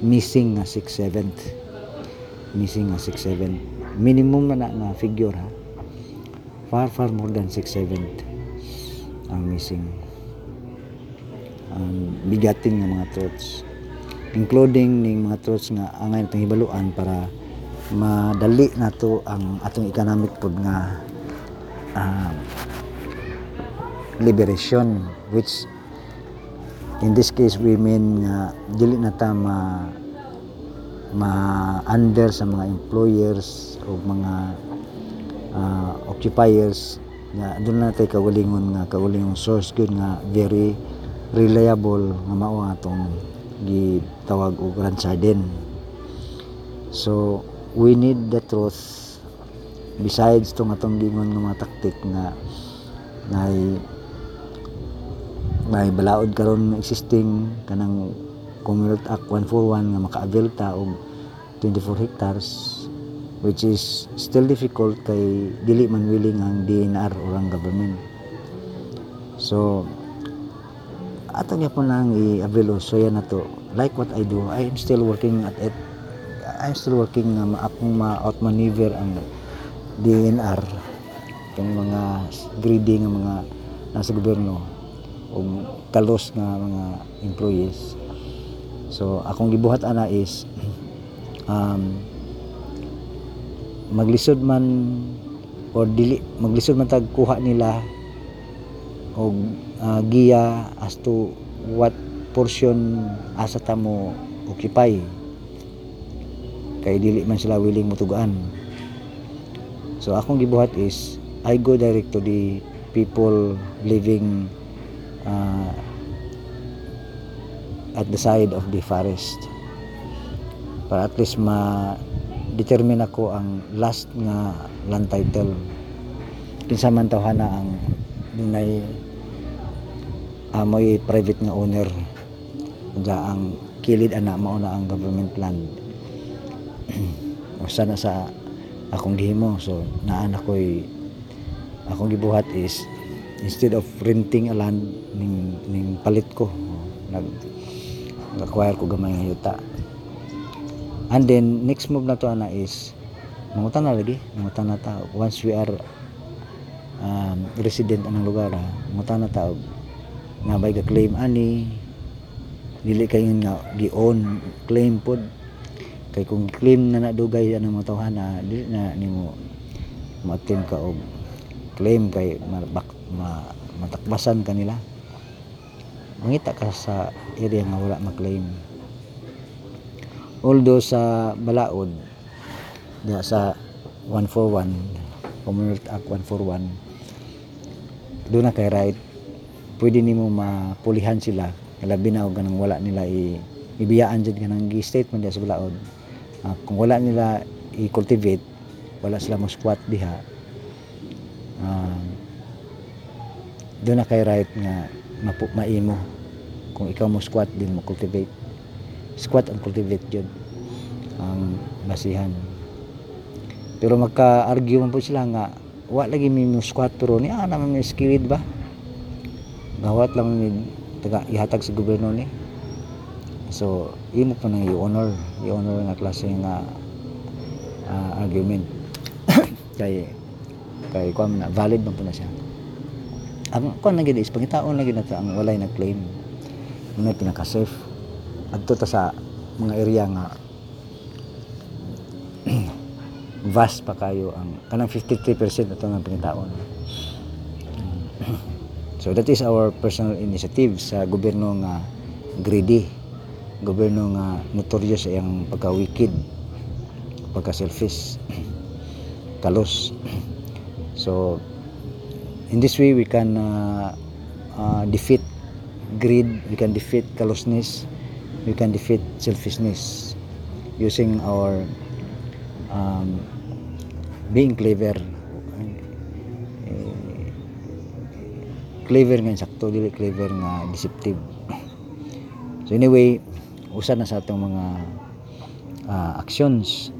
missing nga 6/7 missing nga 6/7 minimum na na figure ha? Far far more than 6/7 ang missing. Ang bigatin nga mga truths including ning mga truths nga angay natong hibaluan para madali nato ang atong economic pod nga ah, liberation which in this case we mean nga dili na ta ma ma under sa mga employers o mga ah, occupiers nga doon na tayo kawalingon nga kawalingon source good nga very reliable nga mao atong gitawag og ransaden so we need the truth. Besides tong atong gingon nga mga taktik nga may may balaod karon existing kanang Commonwealth Act 141 nga maka-avail ta og 24 hectares which is still difficult kay dili man willing ang DNR or ang government. So ato niya po lang i-avail so yan na to. Like what I do I am still working at it. I'm still working ma akong ma-outmaneuver ang DNR yung mga greedy nga mga nasa gobyerno o kalos nga mga employees. So akong gibuhat ana is um, maglisod man or dili maglisod man tag kuha nila og ah, giya as to what portion asa ta mo occupy. Kay dili man sila willing mutugaan so akong gibuhat is I go direct to the people living uh, at the side of the forest. Para at least ma determine ako ang last nga land title. Kinsa man tawhana ang dunay amoy private nga owner. Kaya ang kilid ana mao na ang government land. O sana sa akong gihimo so naa na ko'y akong gibuhat is instead of renting a land ning ning palit ko nag acquire ko gamay nga yuta. And then next move na to ana is mangutan na lagi mangutan na ta. Once we are um, resident anang lugar ha, mangutan na ta nga may claim ani dili kayo nga gi-own claim pod. Kay kung claim na nadugay anang mga tawhana dili na nimo ma-attempt ka og claim kay mabak, ma, matakbasan kanila mangita ka sa area nga wala ma-claim. Although sa balaod diha sa 141 Commonwealth Act 141 doon na kay right pwede nimo mapulihan sila. Labi na og ganang wala nila i ibiyaan jud kanang gi-statement diha sa balaod. Ah, kung wala nila i-cultivate wala sila mo squat diha. Ah, doon na kay right nga mapu, maimo kung ikaw mo squat din mo cultivate. Squat and cultivate jud ang basihan. Pero magka-argue man po sila nga wa lagi mi mo squat pero ni ana man mi skilled ba? Gawat lang ni taga ihatag sa gobyerno ni. So imo pa nang i-honor i-honor nga klase nga ah, argument. Kay kay kuan na valid man po na siya ang kuan na gid is pangitaon lagi na ta ang walay nag-claim na pinaka-safe. Adto ta sa mga area nga vast pa kayo ang kanang 53% ato nga pangitaon so that is our personal initiative sa gobyerno nga greedy gobyerno nga notorious sa iyang pagka-wicked pagka-selfish kalos. So in this way we can uh, uh, defeat greed we can defeat callousness we can defeat selfishness using our um, being clever. Eh, clever nga sakto dili clever nga deceptive. So anyway usa na sa atong mga ah, actions.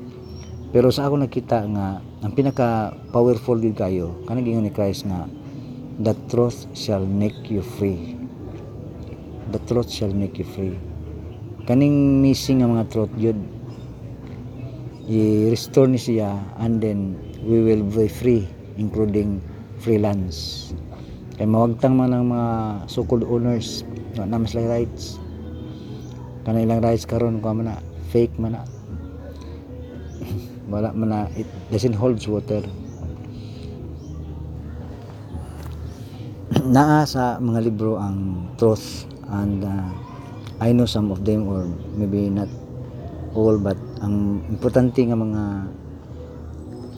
Pero sa ako nakita nga ang pinaka powerful gid kayo kanang gingon ni Christ nga the truth shall make you free. The truth shall make you free. Kaning missing nga mga truth yun i-restore ni siya and then we will be free including freelance. Kay mawagtang man ang mga so-called owners na naman sila rights. Kana ilang rights karon ko man fake man na. Wala man na it doesn't holds water naa sa mga libro ang truth and uh, I know some of them or maybe not all but ang importante nga mga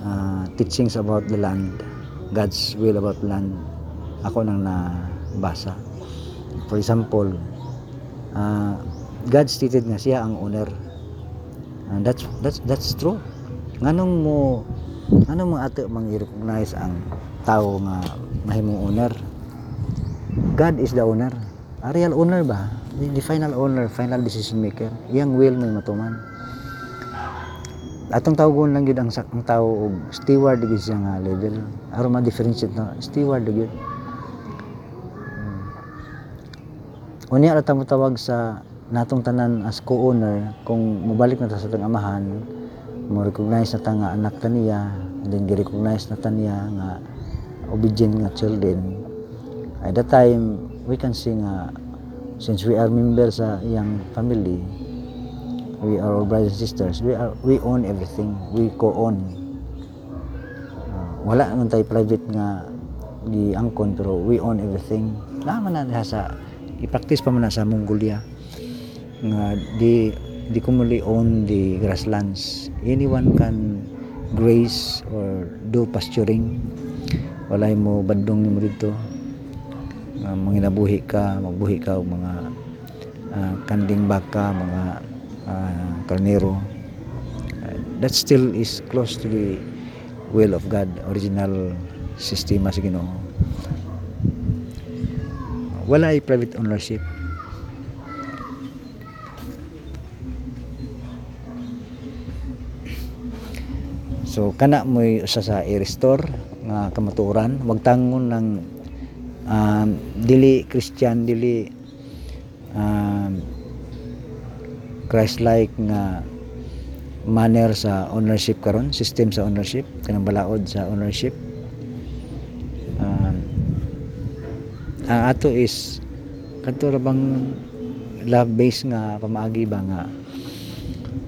uh, teachings about the land God's will about land ako nang nabasa. For example uh, God stated nga siya ang owner. And that's that's that's true. Nganong mo nganong mo ato mang i-recognize ang tao nga mahimong owner God is the owner. A real owner ba? The, final owner final decision maker. Iyang will may matuman. Atong tawgon lang yun ang, ang tao og steward gyud siya nga level. Aron ma-differentiate na steward gyud Hmm. unya ra ta tawag sa natong tanan as co-owner kung mobalik na ta sa tang amahan mo recognize na ta nga anak ta niya and then gi-recognize na ta niya nga obedient nga children at that time we can say nga since we are members sa iyang family we are all brothers and sisters we are we own everything we co-own. Ah, wala man tayo private nga giangkon pero we own everything. Naman na sa i-practice pa man sa Mongolia. Nga di di commonly own the grasslands. Anyone can graze or do pasturing. Walay mo bandong nimo dito uh, manginabuhi ka magbuhi ka og mga ah, kanding baka mga uh, karnero. Uh, that still is close to the will of God original sistema sa Ginoo. Wala ay private ownership. So kana mo usa sa i-restore nga kamatuoran, wag tangon ng um, dili Christian dili um, Christ-like nga manner sa ownership karon, system sa ownership, kanang balaod sa ownership. Um, ang ato is kadto ra bang love based nga pamaagi ba nga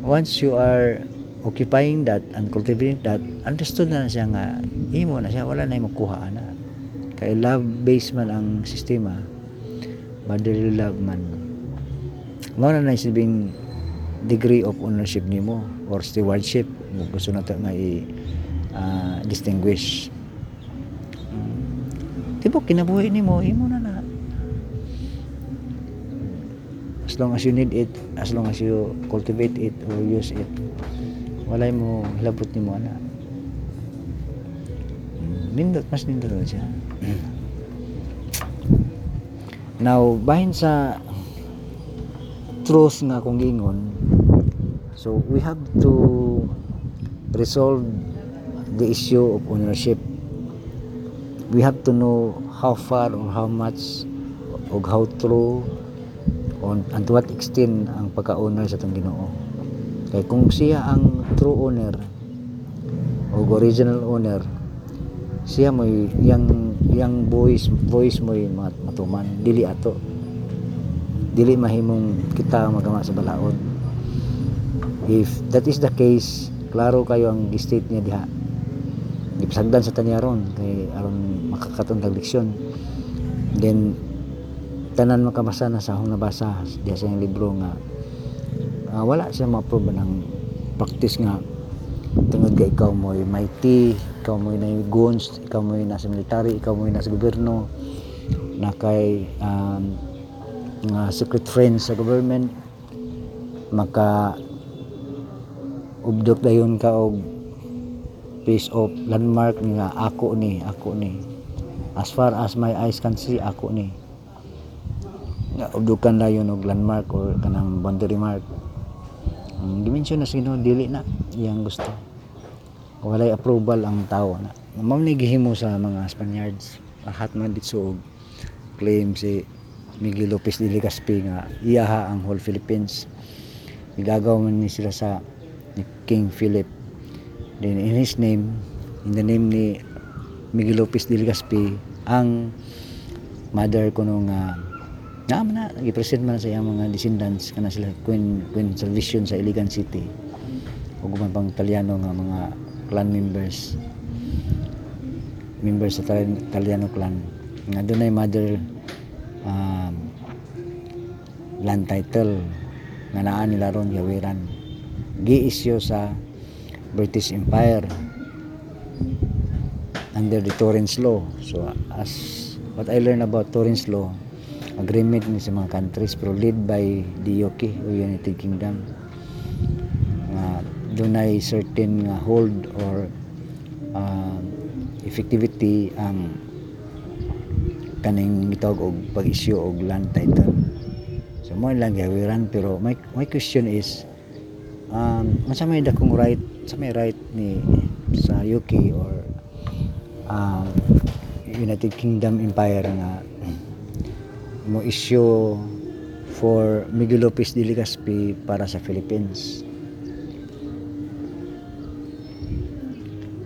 once you are occupying that and cultivating that understood na, siya nga imo na siya wala na makuha na kay love based man ang sistema motherly love man. Mao na na sabing degree of ownership nimo or stewardship. Gusto na nga i ah, distinguish. Tibo, kinabuhi nimo imo na na. As long as you need it as long as you cultivate it or use it walay mo hilabot nimo ana. Nindot mas nindot siya now bahin sa truth nga kung giingon so we have to resolve the issue of ownership we have to know how far or how much or how true on and to what extent ang pagka-owner sa itong Ginoo. Kay kung siya ang true owner o original owner, siya mo yang yang voice voice mo mat matuman dili ato. Dili mahimong kita magama sa balaod. If that is the case, klaro kayo ang state niya diha. Gipasagdan sa tanya ron kay aron makakatong tag leksyon. Then tanan makabasa na sa akong nabasa diya sa libro nga ah, wala siya ma-approve ng practice nga tungod kay ikaw mo mighty ikaw mo na guns ikaw mo nasa military ikaw mo nasa gobyerno na kay um, nga secret friends sa government maka ubdok dayon ka og piece of landmark nga ako ni ako ni. As far as my eyes can see ako ni. Nga ubdukan dayon og landmark or kanang boundary mark ang dimensyon na sino dili na. Iyang gusto. Walay approval ang tao na. Mao ni sa mga Spaniards. Lahat man dito og claim si Miguel Lopez de Legazpi nga iyaha ang whole Philippines. Igagaw man ni sila sa ni King Philip. Then in his name in the name ni Miguel Lopez de Legazpi ang mother ko nung nga na man na i-present man sa iyang mga descendants kana sila Queen Queen Salvation sa Iligan City. Ug man pang Italiano nga mga clan members. Members sa Italian- Italiano clan. Nga dunay mother um, land title nga naa nila ron yawiran. Gi-issue sa British Empire under the Torrens Law. So as what I learned about Torrens Law agreement ni sa mga countries pero led by the UK o United Kingdom nga dunay certain nga hold or um, effectivity ang kaning gitawag og pag-issue og land title. So mo lang gawiran pero my my question is um unsa may dakong right sa may right ni sa UK or um, United Kingdom Empire nga mo issue for Miguel Lopez de Legazpi para sa Philippines.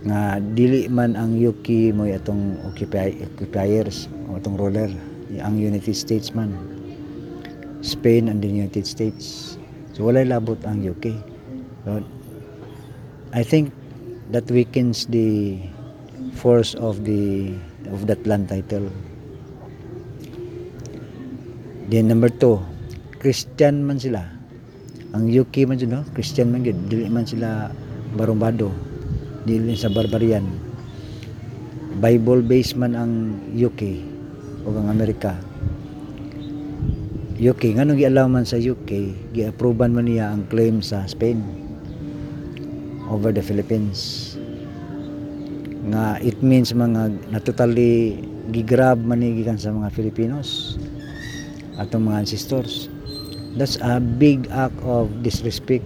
Nga dili man ang UK mo atong occupiers o atong ruler. Ang United States man. Spain and the United States. So walay labot ang UK so, I think that weakens the force of the of that land title then number two Christian man sila. Ang UK man sila no? Christian man gid dili man sila barumbado. Dili sa barbarian. Bible based man ang UK o ang Amerika. UK nganong gialaw man sa UK giaproban man niya ang claim sa Spain over the Philippines. Nga it means mga na totally gigrab man gikan sa mga Filipinos atong mga ancestors. That's a big act of disrespect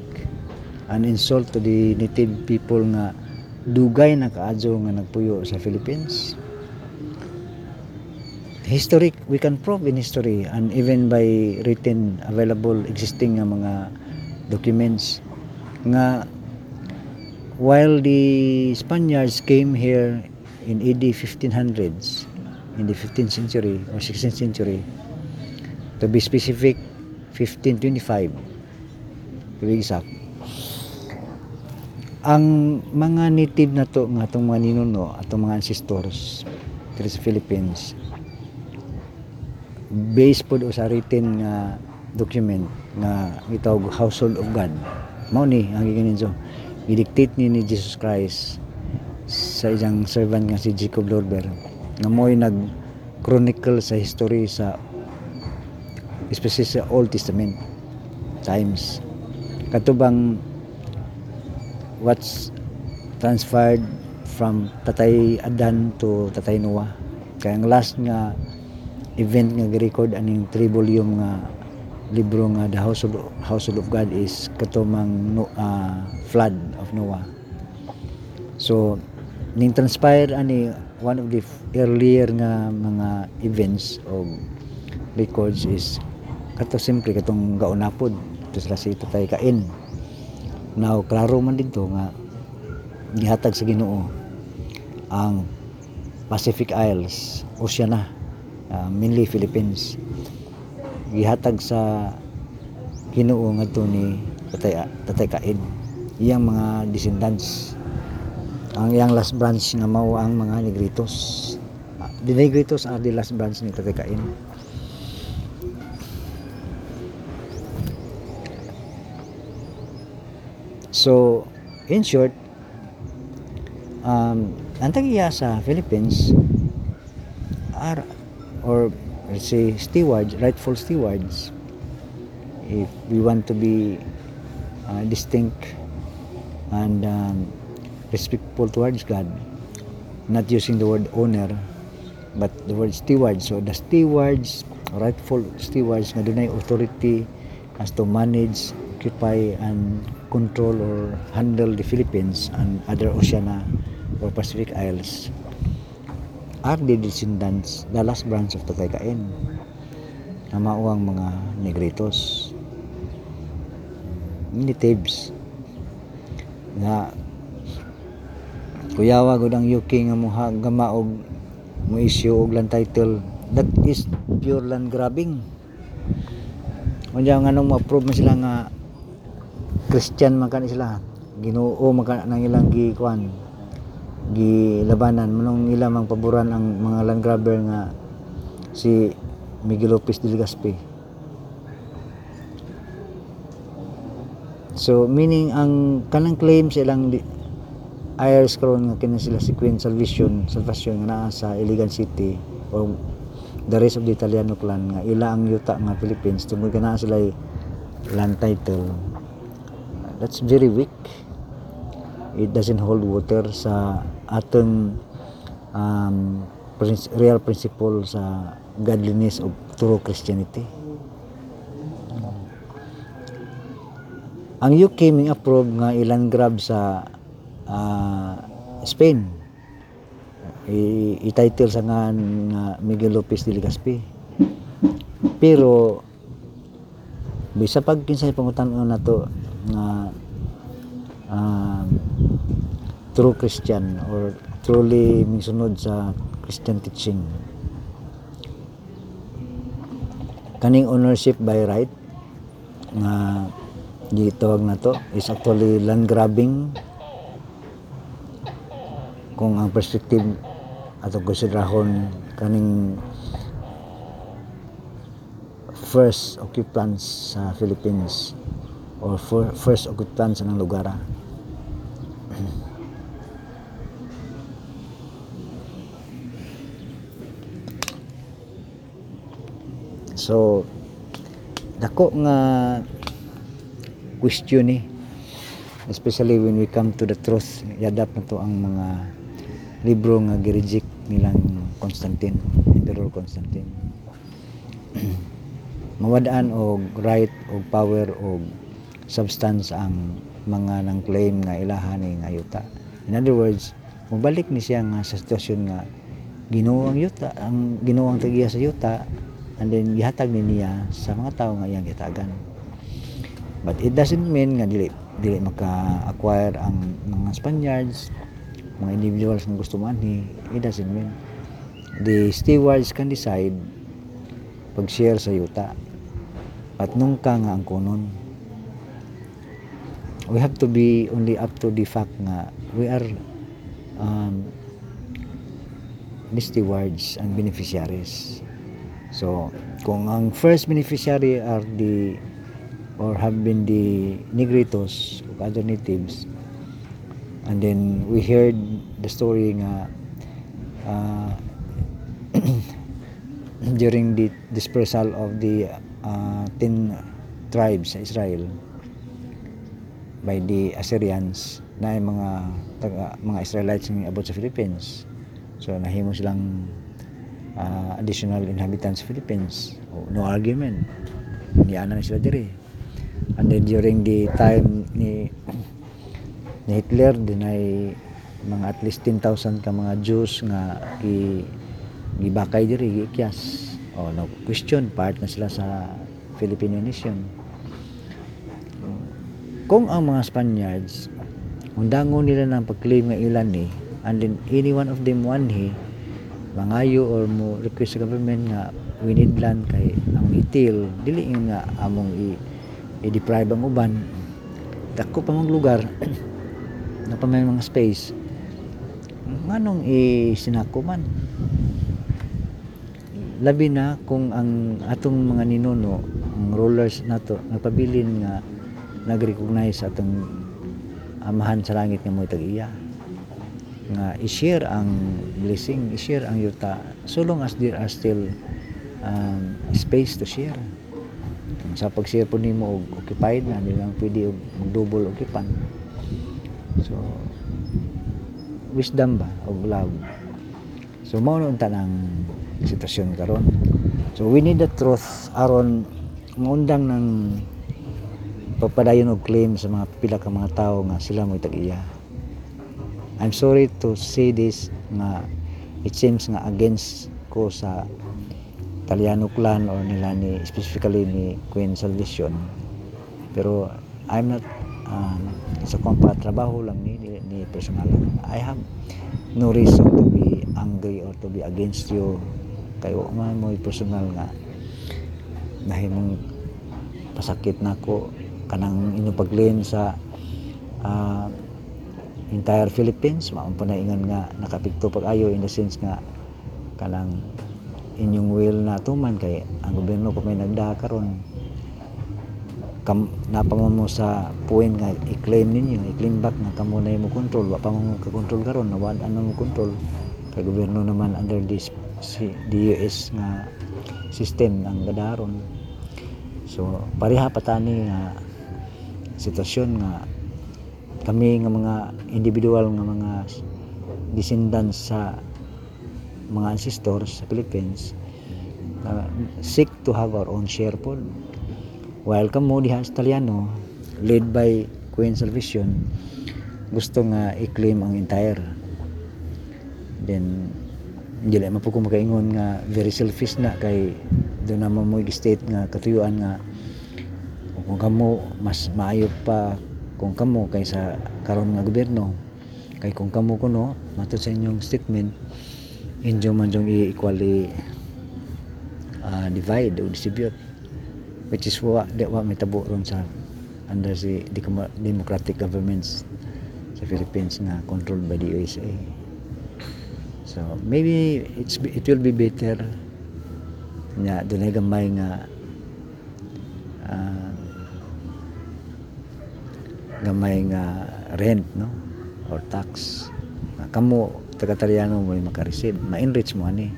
and insult to the native people nga dugay na kaadyo nga nagpuyo sa Philippines. Historic we can prove in history and even by written available existing nga mga documents nga while the Spaniards came here in AD 1500s in the 15th century or 16th century to be specific 1525 to ang mga native na to nga atong mga ninuno atong mga ancestors dito sa Philippines based po sa written nga document nga gitawag household of God. Mao ni ang giganin so gidictate ni ni Jesus Christ sa isang servant nga si Jacob Lorber nga mo'y nag chronicle sa history sa especially sa Old Testament times. Katubang what's transferred from Tatay Adan to Tatay Noah? Kaya ang last nga event nga gi-record aning volume nga libro nga The Household, Household of God is katumang no, ah, flood of Noah. So ning transpire ani one of the earlier nga mga events o records is kato simple katong gaunapod ito sila si Tatay Kain. Now klaro man dito nga gihatag sa Ginoo ang Pacific Isles Oceania uh, mainly Philippines. Gihatag sa Ginoo ngadto ni Tatay Tatay Kain. Iyang mga descendants. Ang iyang last branch nga mao ang mga Negritos. Ah, the Negritos are the last branch ni Tatay Kain So, in short, um, ang tagiya sa Philippines are, or let's say stewards, rightful stewards, if we want to be uh, distinct and um, respectful towards God, not using the word owner, but the word steward. So the stewards, rightful stewards na dunay authority as to manage, occupy, and control or handle the Philippines and other Oceania or Pacific Isles are the descendants, the last branch of Tatay Cain na mauang mga Negritos natives nga kuyawa gud ang UK nga muha gama og mo issue og land title that is pure land grabbing. Unya nga nung ma-approve man sila nga Christian man kan sila Ginoo man kan nang ilang gi kuan gilabanan manong ila mang paboran ang mga land grabber nga si Miguel Lopez de Legazpi. So meaning ang kanang claim sa ilang IRS karon nga kini sila si Queen Salvation, Salvation nga naa sa Iligan City or the rest of the Italiano clan nga ila ang yuta nga Philippines tungod kana sila land title. That's very weak. It doesn't hold water sa atong um, real principle sa godliness of true Christianity. Ang UK may approve nga ilan grab sa ah, Spain. I-title sa nga Miguel Lopez de Legazpi. Pero bisa pag kinsay pangutan na to nga um, true Christian or truly mingsunod sa Christian teaching. Kaning ownership by right nga gitawag na to is actually land grabbing kung ang perspective atong konsiderahon kaning first occupants sa Philippines or for, first occupants ng lugar. So, dako nga question ni especially when we come to the truth yadap na to ang mga libro nga gireject nilang Constantine Emperor Constantine mawadaan og right og power og substance ang mga nang claim nga ilahan ni nga yuta. In other words mobalik ni siya nga sa sitwasyon nga Ginoo ang yuta ang Ginoo ang tagiya sa yuta and then gihatag ni niya sa mga tao nga iyang gitagan. But it doesn't mean nga dili dili maka-acquire ang mga Spaniards mga individuals nga gusto manhi it doesn't mean. The stewards can decide pag-share sa yuta. At nung ka nga ang kunon we have to be only up to the fact nga we are um, the stewards and beneficiaries. So kung ang first beneficiary are the or have been the negritos or other natives and then we heard the story nga uh, during the dispersal of the uh, ten tribes sa Israel by the Assyrians na ay mga taga, mga Israelites nga abot sa Philippines. So nahimo silang uh, additional inhabitants sa Philippines. Oh, no argument. Niyana na sila diri. And then during the time ni ni Hitler din ay mga at least 10,000 ka mga Jews nga gi gibakay diri giikyas. Oh no question part na sila sa Filipino nation kung ang mga Spaniards undangon nila ng pag-claim nga ilan ni and then any one of them one he mangayo or mo request sa government nga we need land kay ang itil dili nga among i i-deprive ang uban. Dako pa mga lugar na pa may mga space. Nganong isinako man? Labi na kung ang atong mga ninuno ang rulers nato nagpabilin nga nag-recognize atong amahan sa langit nga mo tag-iya. Nga i-share ang blessing i-share ang yuta. So long as there are still um, space to share. Sa pag-share po nimo og occupied na di lang pwede og double occupan so wisdom ba og love? So mao na unta ng sitwasyon karon. So we need the truth aron ngundang ng pagpadayon og claim sa mga pila ka mga tao nga sila mo tag-iya. I'm sorry to say this nga it seems nga against ko sa Italiano clan or nila ni specifically ni Queen Salvation. Pero I'm not um, sa kompa trabaho lang ni, ni, ni personal. I have no reason to be angry or to be against you. Kayo man mo personal nga nahimong pasakit nako kanang inyong paglen sa ah, entire Philippines maun pa nga nakapikto pag ayo in the sense nga kanang inyong will na tuman kay ang gobyerno pa may nagdaa karon. Kam napamo mo sa point nga i-claim ninyo i-claim back nga kamo na mo control wa pa mo ka-control karon na wala ano mo control. Kay gobyerno naman under this si DUS nga system ang gadaron. So pareha pa tani nga sitwasyon nga kami nga mga individual nga mga descendants sa mga ancestors sa Philippines uh, seek to have our own share po. While kamo diha sa Italiano led by Queen Salvation. Gusto nga i-claim ang entire. Then hindi lang po ko makaingon nga very selfish na kay doon naman mo state nga katuyuan nga kung kamo mas maayo pa kung kamo kaysa karon nga gobyerno. Kay kung kamo kuno matod sa inyong statement inyo man jong i-equally uh, divide o distribute which is wa di wa may tabo ron sa under si demo- democratic governments sa Philippines nga controlled by the USA so maybe it's it will be better nya dunay gamay nga ah, gamay nga rent no? Or tax. Kamo taga Talyano mo makareceive. Ma-enrich mo ani.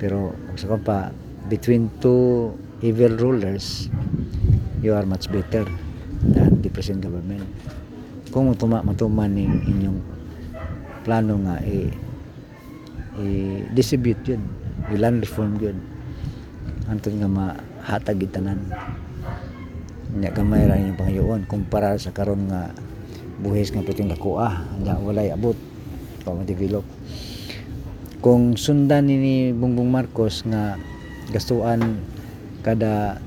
Pero sa ko pa between two evil rulers you are much better than the present government. Kung tuma matuman ning inyong plano nga i i-distribute yun i-land reform yun antong nga mahatag itanan nya gamay ra inyong pangayoon kumpara sa karon nga buhis nga puting dakuha nya walay abot pa ma-develop kung sundan ni Bongbong Marcos nga gastuan kada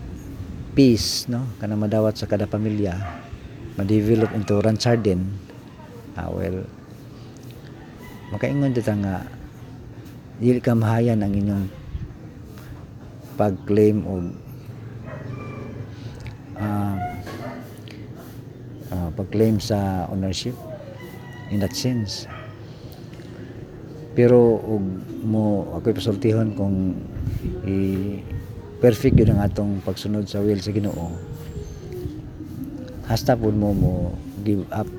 piece no? Kana madawat sa kada pamilya ma-develop into ranch garden ah, well makaingon dito nga dili ka mahayan ang inyong pag-claim o ah, ah, pag-claim sa ownership in that sense. Pero ug mo ako'y pasultihon kung i perfect yun ang atong pagsunod sa will sa Ginoo. Hasta pud mo mo give up.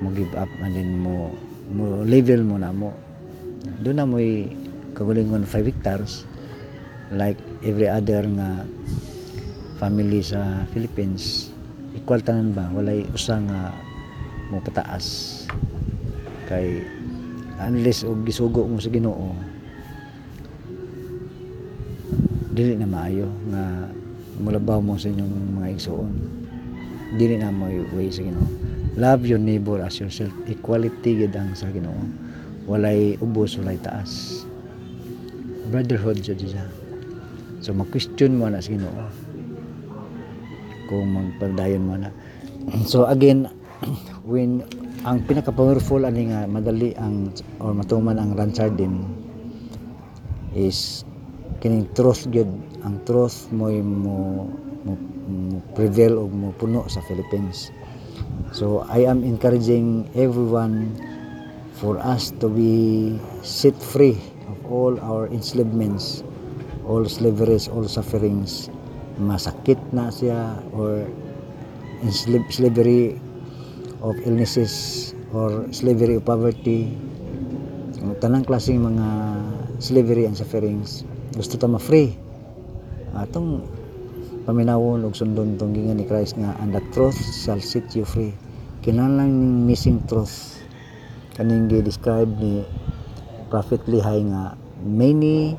Mo give up and then mo mo level mo na mo. Doon na mo'y kagulingon 5 hectares. Like every other nga family sa Philippines equal tanan ba? Walay usa nga mo pataas kay unless og gisugo mo sa Ginoo dili na maayo nga mulabaw mo sa inyong mga igsoon dili na mo way sa Ginoo. Love your neighbor as yourself. Equality gid ang sa Ginoo. Walay ubos walay taas. Brotherhood jud siya. So mag-question mo na sa Ginoo kung magpadayon mo na. So again when ang pinaka powerful ani nga madali ang or matuman ang Ransardin is kining truth gyud. Ang truth mo mo, mo, mo prevail o mo puno sa Philippines. So I am encouraging everyone for us to be set free of all our enslavements all slaveries all sufferings masakit na siya or enslave, slavery of illnesses or slavery of poverty. Ang tanang klaseng mga slavery and sufferings. Gusto ta ma-free. Atong paminawon og sundon tong gingan ni Christ nga and the truth shall set you free. Kinahanglan ning missing truth. Kaning gi-describe ni Prophet Lihay nga many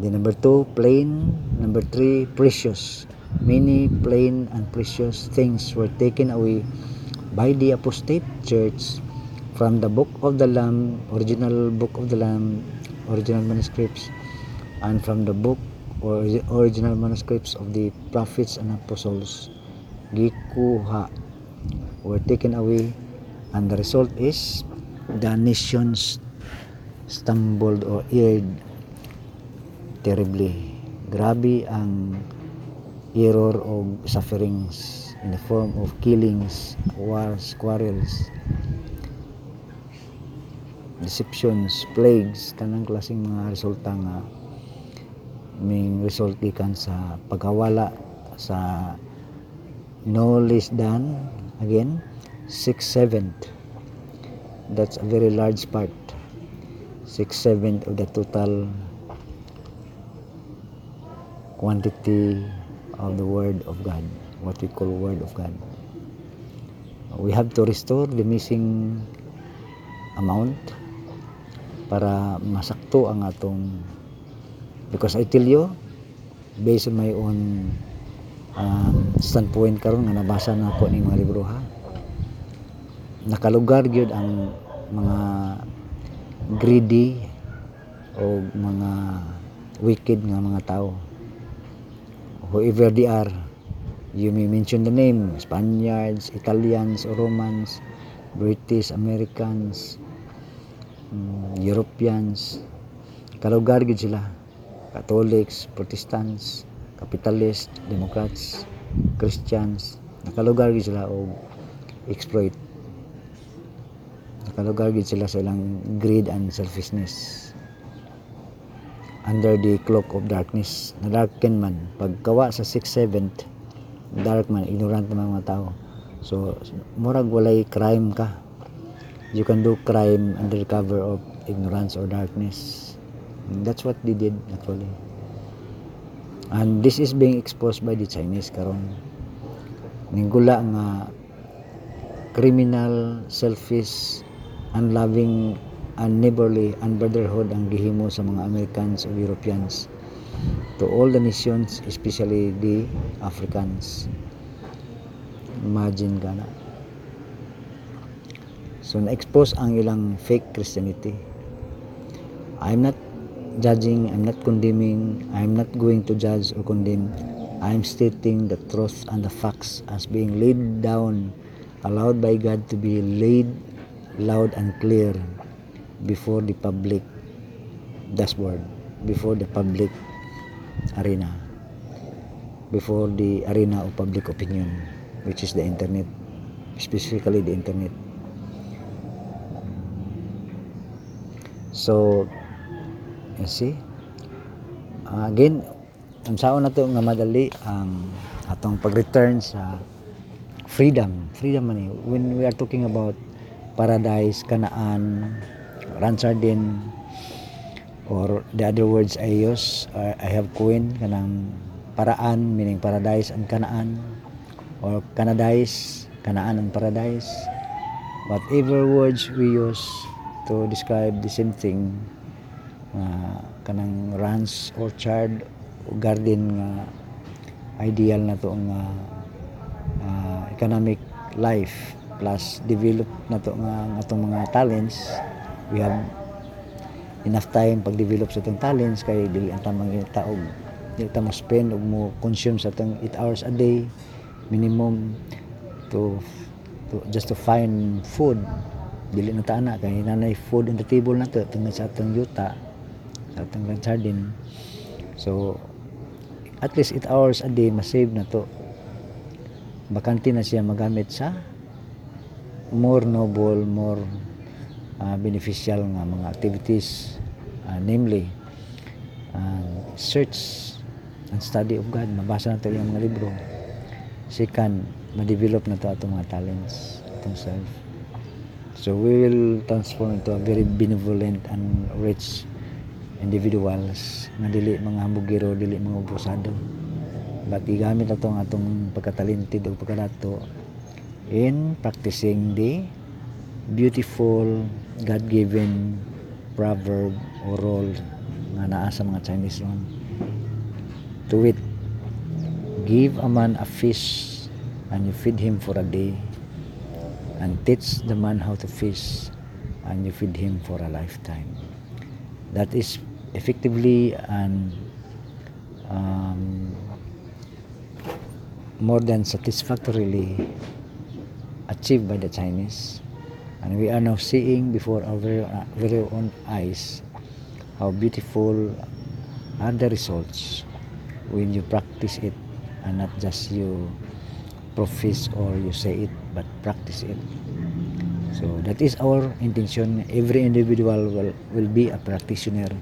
the number two plain. Number three precious. Many plain and precious things were taken away by the apostate church from the book of the lamb original book of the lamb original manuscripts and from the book or original manuscripts of the prophets and apostles. Gikuha were taken away and the result is the nations stumbled or erred terribly. Grabe ang error of sufferings in the form of killings, wars, quarrels. deceptions, plagues, tanang klaseng mga resulta nga may result gikan sa pagkawala sa no less than again 6 seventh that's a very large part. 6 seventh of the total quantity of the word of God what we call word of God. We have to restore the missing amount para masakto ang atong because I tell you based on my own um, standpoint karon nga nabasa na ako ning mga libro ha? Nakalugar gyud ang mga greedy o mga wicked nga mga tao whoever they are you may mention the name Spaniards, Italians, Romans British, Americans mm, Europeans kalugar gyud sila Catholics, Protestants, Capitalists, Democrats, Christians, nakalugar gid sila og exploit. Nakalugar gid sila sa ilang greed and selfishness. Under the cloak of darkness, na darken man pagkawa sa 6 7th dark man ignorant man mga tao. So murag walay crime ka. You can do crime under cover of ignorance or darkness. And that's what they did actually. And this is being exposed by the Chinese karon. Ninggula nga criminal, selfish, unloving, unneighborly, unbrotherhood ang gihimo sa mga Americans o Europeans to all the nations, especially the Africans. Imagine ka. So, na-expose ang ilang fake Christianity. I'm not judging, I'm not condemning, I'm not going to judge or condemn. I'm stating the truth and the facts as being laid down, allowed by God to be laid loud and clear before the public dashboard, before the public arena, before the arena of public opinion, which is the internet, specifically the internet. So, you see, uh, again, unsaon na to nga madali ang atong pag-return sa freedom. Freedom man. When we are talking about paradise, kanaan, ransardin, or the other words I use, uh, I have coined kanang paraan, meaning paradise and kanaan, or kanadais, kanaan and paradise. Whatever words we use to describe the same thing, uh, kanang ranch, orchard, garden nga ideal na to nga uh, economic life plus develop na to nga atong mga talents we have enough time pag develop sa atong talents kay dili ang tamang taog dili ta mo spend og mo consume sa atong 8 hours a day minimum to, to just to find food. Dili na ta ana kay nanay food on the table na to tungod sa atong yuta sa atong sardin so at least 8 hours a day masave na to. Bakante na siya magamit sa more noble more uh, beneficial nga mga activities uh, namely uh, search and study of God. Mabasa na to yung mga libro. Second ma-develop na to atong mga talents atong self. So we will transform into a very benevolent and rich individuals nga dili mga hambugiro dili mga obrosado but igamit na to ang atong pagkatalented o pagkadato in practicing the beautiful God-given proverb or role nga naa sa mga Chinese ron. To wit give a man a fish and you feed him for a day and teach the man how to fish and you feed him for a lifetime. That is effectively and um, more than satisfactorily achieved by the Chinese and we are now seeing before our very, very own eyes how beautiful are the results when you practice it and not just you profess or you say it but practice it So that is our intention. Every individual will, will be a practitioner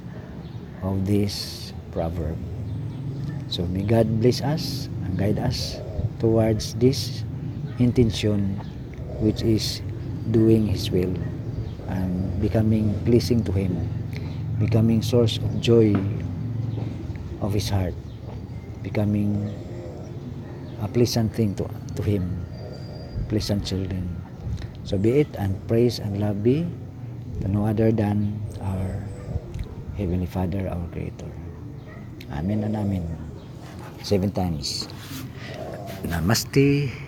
of this proverb. So may God bless us and guide us towards this intention which is doing His will and becoming pleasing to Him, becoming source of joy of His heart, becoming a pleasant thing to, to Him, pleasant children. So be it and praise and love be to no other than our Heavenly Father, our Creator. Amen and Amen. Seven times. Namaste.